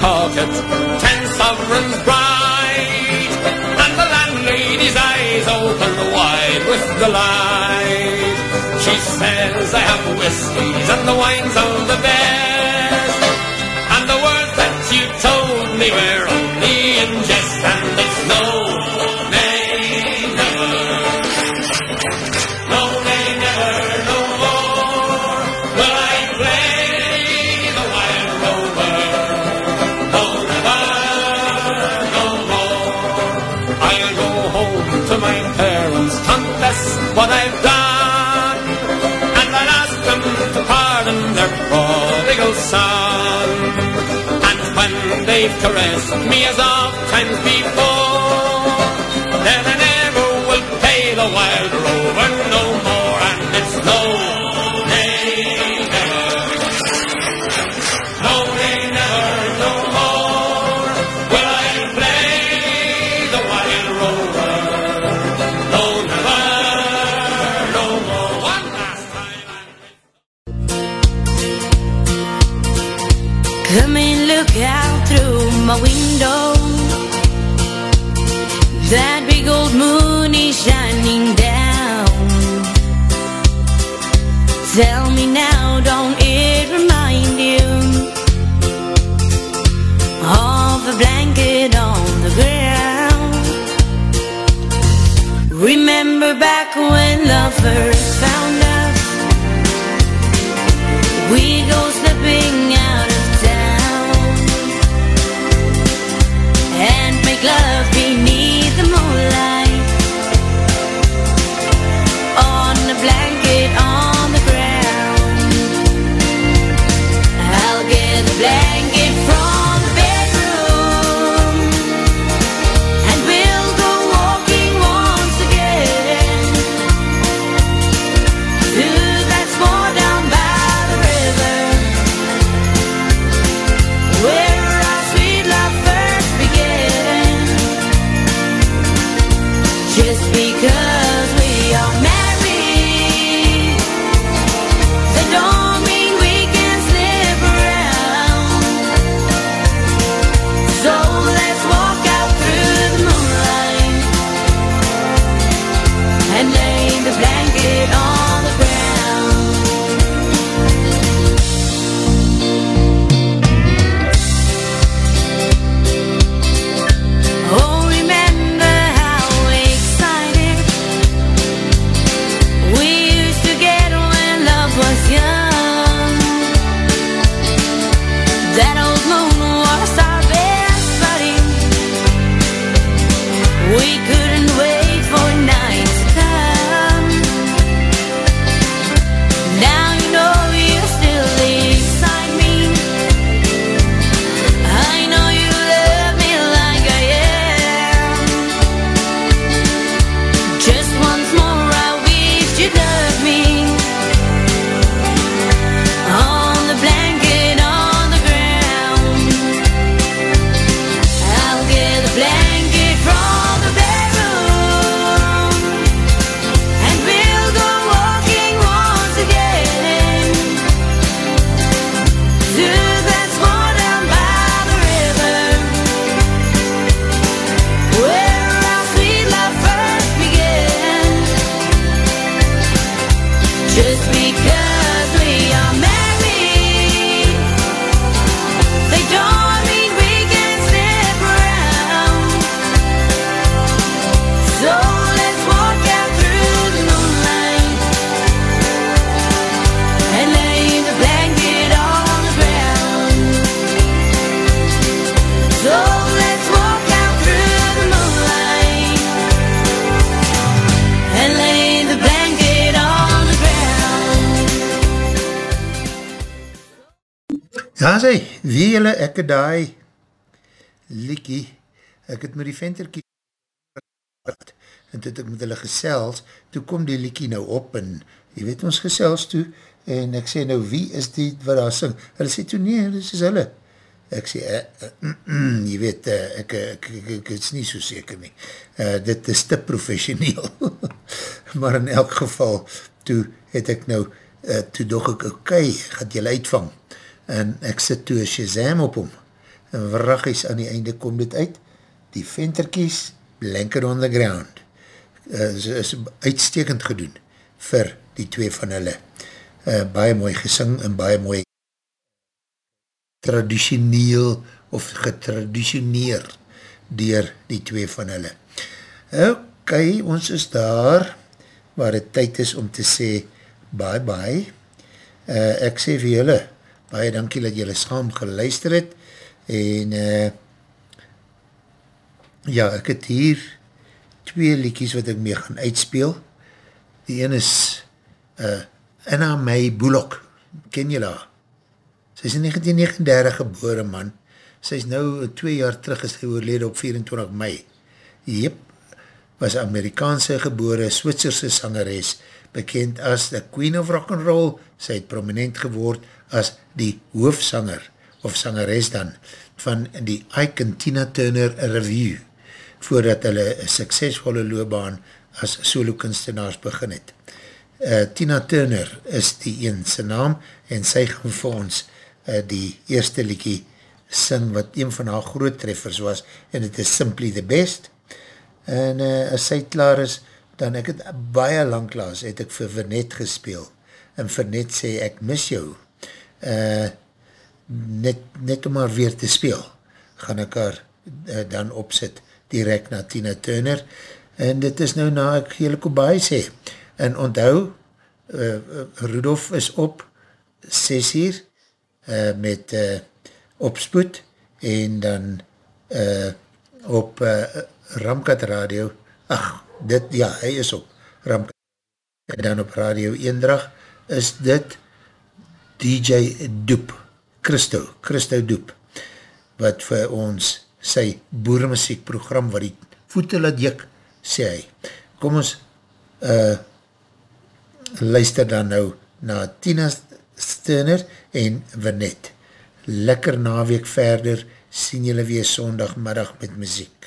pocket ten sovereigns bright, and the landlady's eyes open wide with delight. She says I have whiskies and the wines of the best, and the words that you told me were they've caressed me as oft times before, love Ja, sê, wie jylle ek het daai liekie, ek het met die venterkie en toe het ek met hulle gesels, toe kom die liekie nou op en jy weet ons gesels toe en ek sê nou wie is die wat daar sing? Hulle sê toe nee, dit is hulle. Ek sê, uh, uh, uh, jy weet, uh, ek, ek, ek, ek is nie so seker nie. Uh, dit is te professioneel. maar in elk geval, toe het ek nou, uh, toe dog ek, oké, okay, gaat jylle uitvang. En ek sit toe een Shazam op hom. En wraggies aan die einde kom dit uit. Die venterkies, blanket on the ground. Uh, is, is uitstekend gedoen vir die twee van hulle. Uh, baie mooi gesing en baie mooi traditioneel of getraditioneer dier die twee van hulle. Ok, ons is daar waar het tyd is om te sê bye bye. Uh, ek sê vir julle, baie dankie dat julle saam geluister het en uh, ja, ek het hier twee liekies wat ek mee gaan uitspeel. Die een is uh, Anna May Bullock, ken jy daar? Sy is in 1939 gebore man, sy is nou twee jaar terug is hy oorlede op 24 mei. Jep, was Amerikaanse gebore Switserse sangeres, bekend as the Queen of Rock'n'Roll, sy het prominent geword as die hoofsanger, of sangeres dan, van die Ike and Tina Turner Review, voordat hulle een suksesvolle loopbaan as solo kunstenaars begin het. Uh, Tina Turner is die een sy naam, en sy gaan vir ons uh, die eerste liekie sing, wat een van haar groot treffers was, en het is Simply the Best, en uh, as sy klaar is, dan ek het baie lang klaas, het ek vir Vernet gespeel, en Vernet sê, ek mis jou, uh, net, net om haar weer te speel, gaan ek haar uh, dan opzet, direct na Tina Turner, en dit is nou na ek hele kobaai sê, en onthou, uh, Rudolf is op 6 uur, uh, met uh, opspoed, en dan uh, op uh, Ramkat Radio, ach, dit, ja, hy is op Ramkat, en dan op Radio Eendrag, is dit DJ Doep, Christo, Christo Doep, wat vir ons sy boermuziek program, wat die voete laat jik, sê hy. Kom ons uh, luister dan nou na Tina Sterner en Vanet. Lekker naweek verder, sien julle weer sondagmiddag met muziek.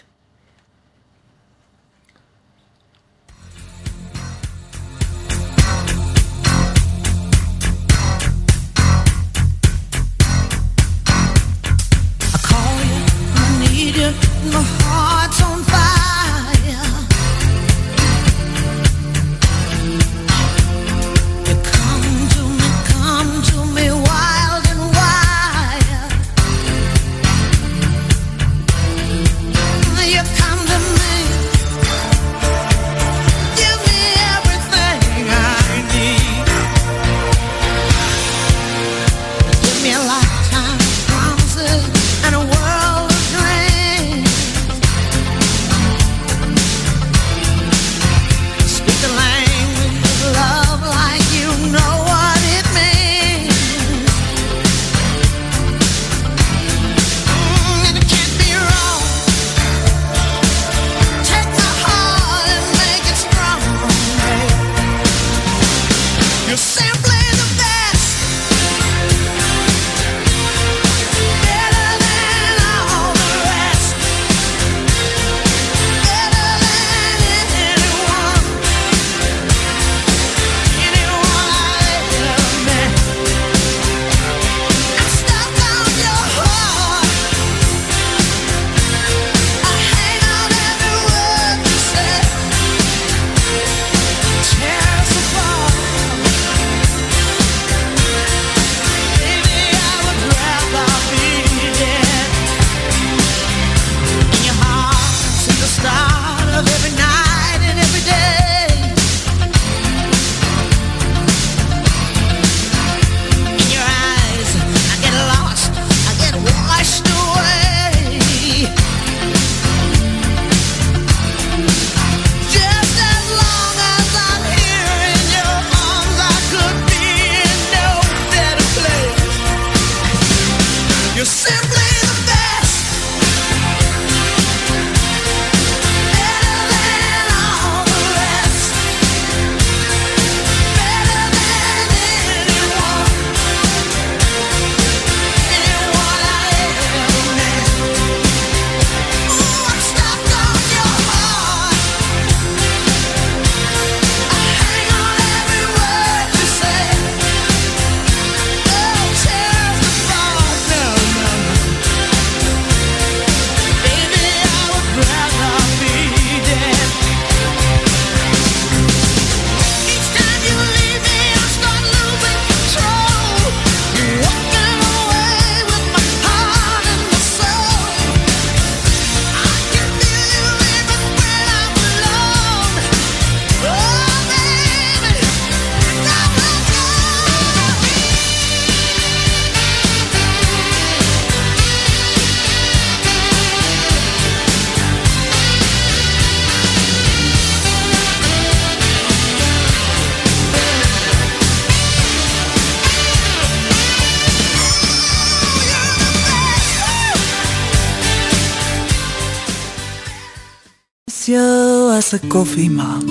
As ek koffie maak.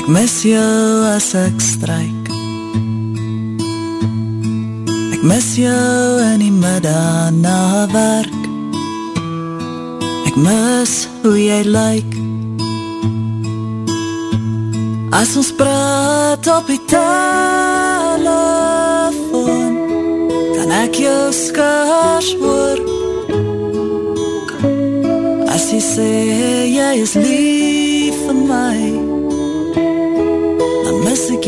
Ek mis jou as ek stryk. Ek mis jou in die middag na werk. Ek mis hoe jy lyk. As ons praat op die telefoon Kan ek jou skars hoor As jy sê jy is lief vir my Dan mis ek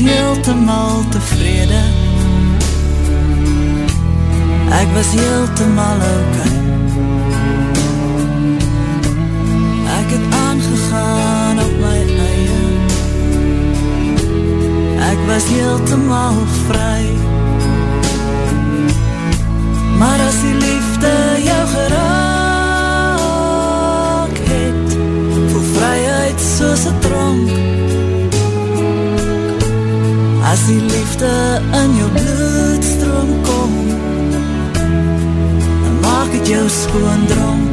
heeltemal tevrede Ek was heeltemal okay Ek het aangegaan op my eie Ek was heeltemal vry Maar as die liefde jou geraak het Voel vryheid soos een dronk As die liefde in jou bloedstroom kom Dan maak het jou skoon dronk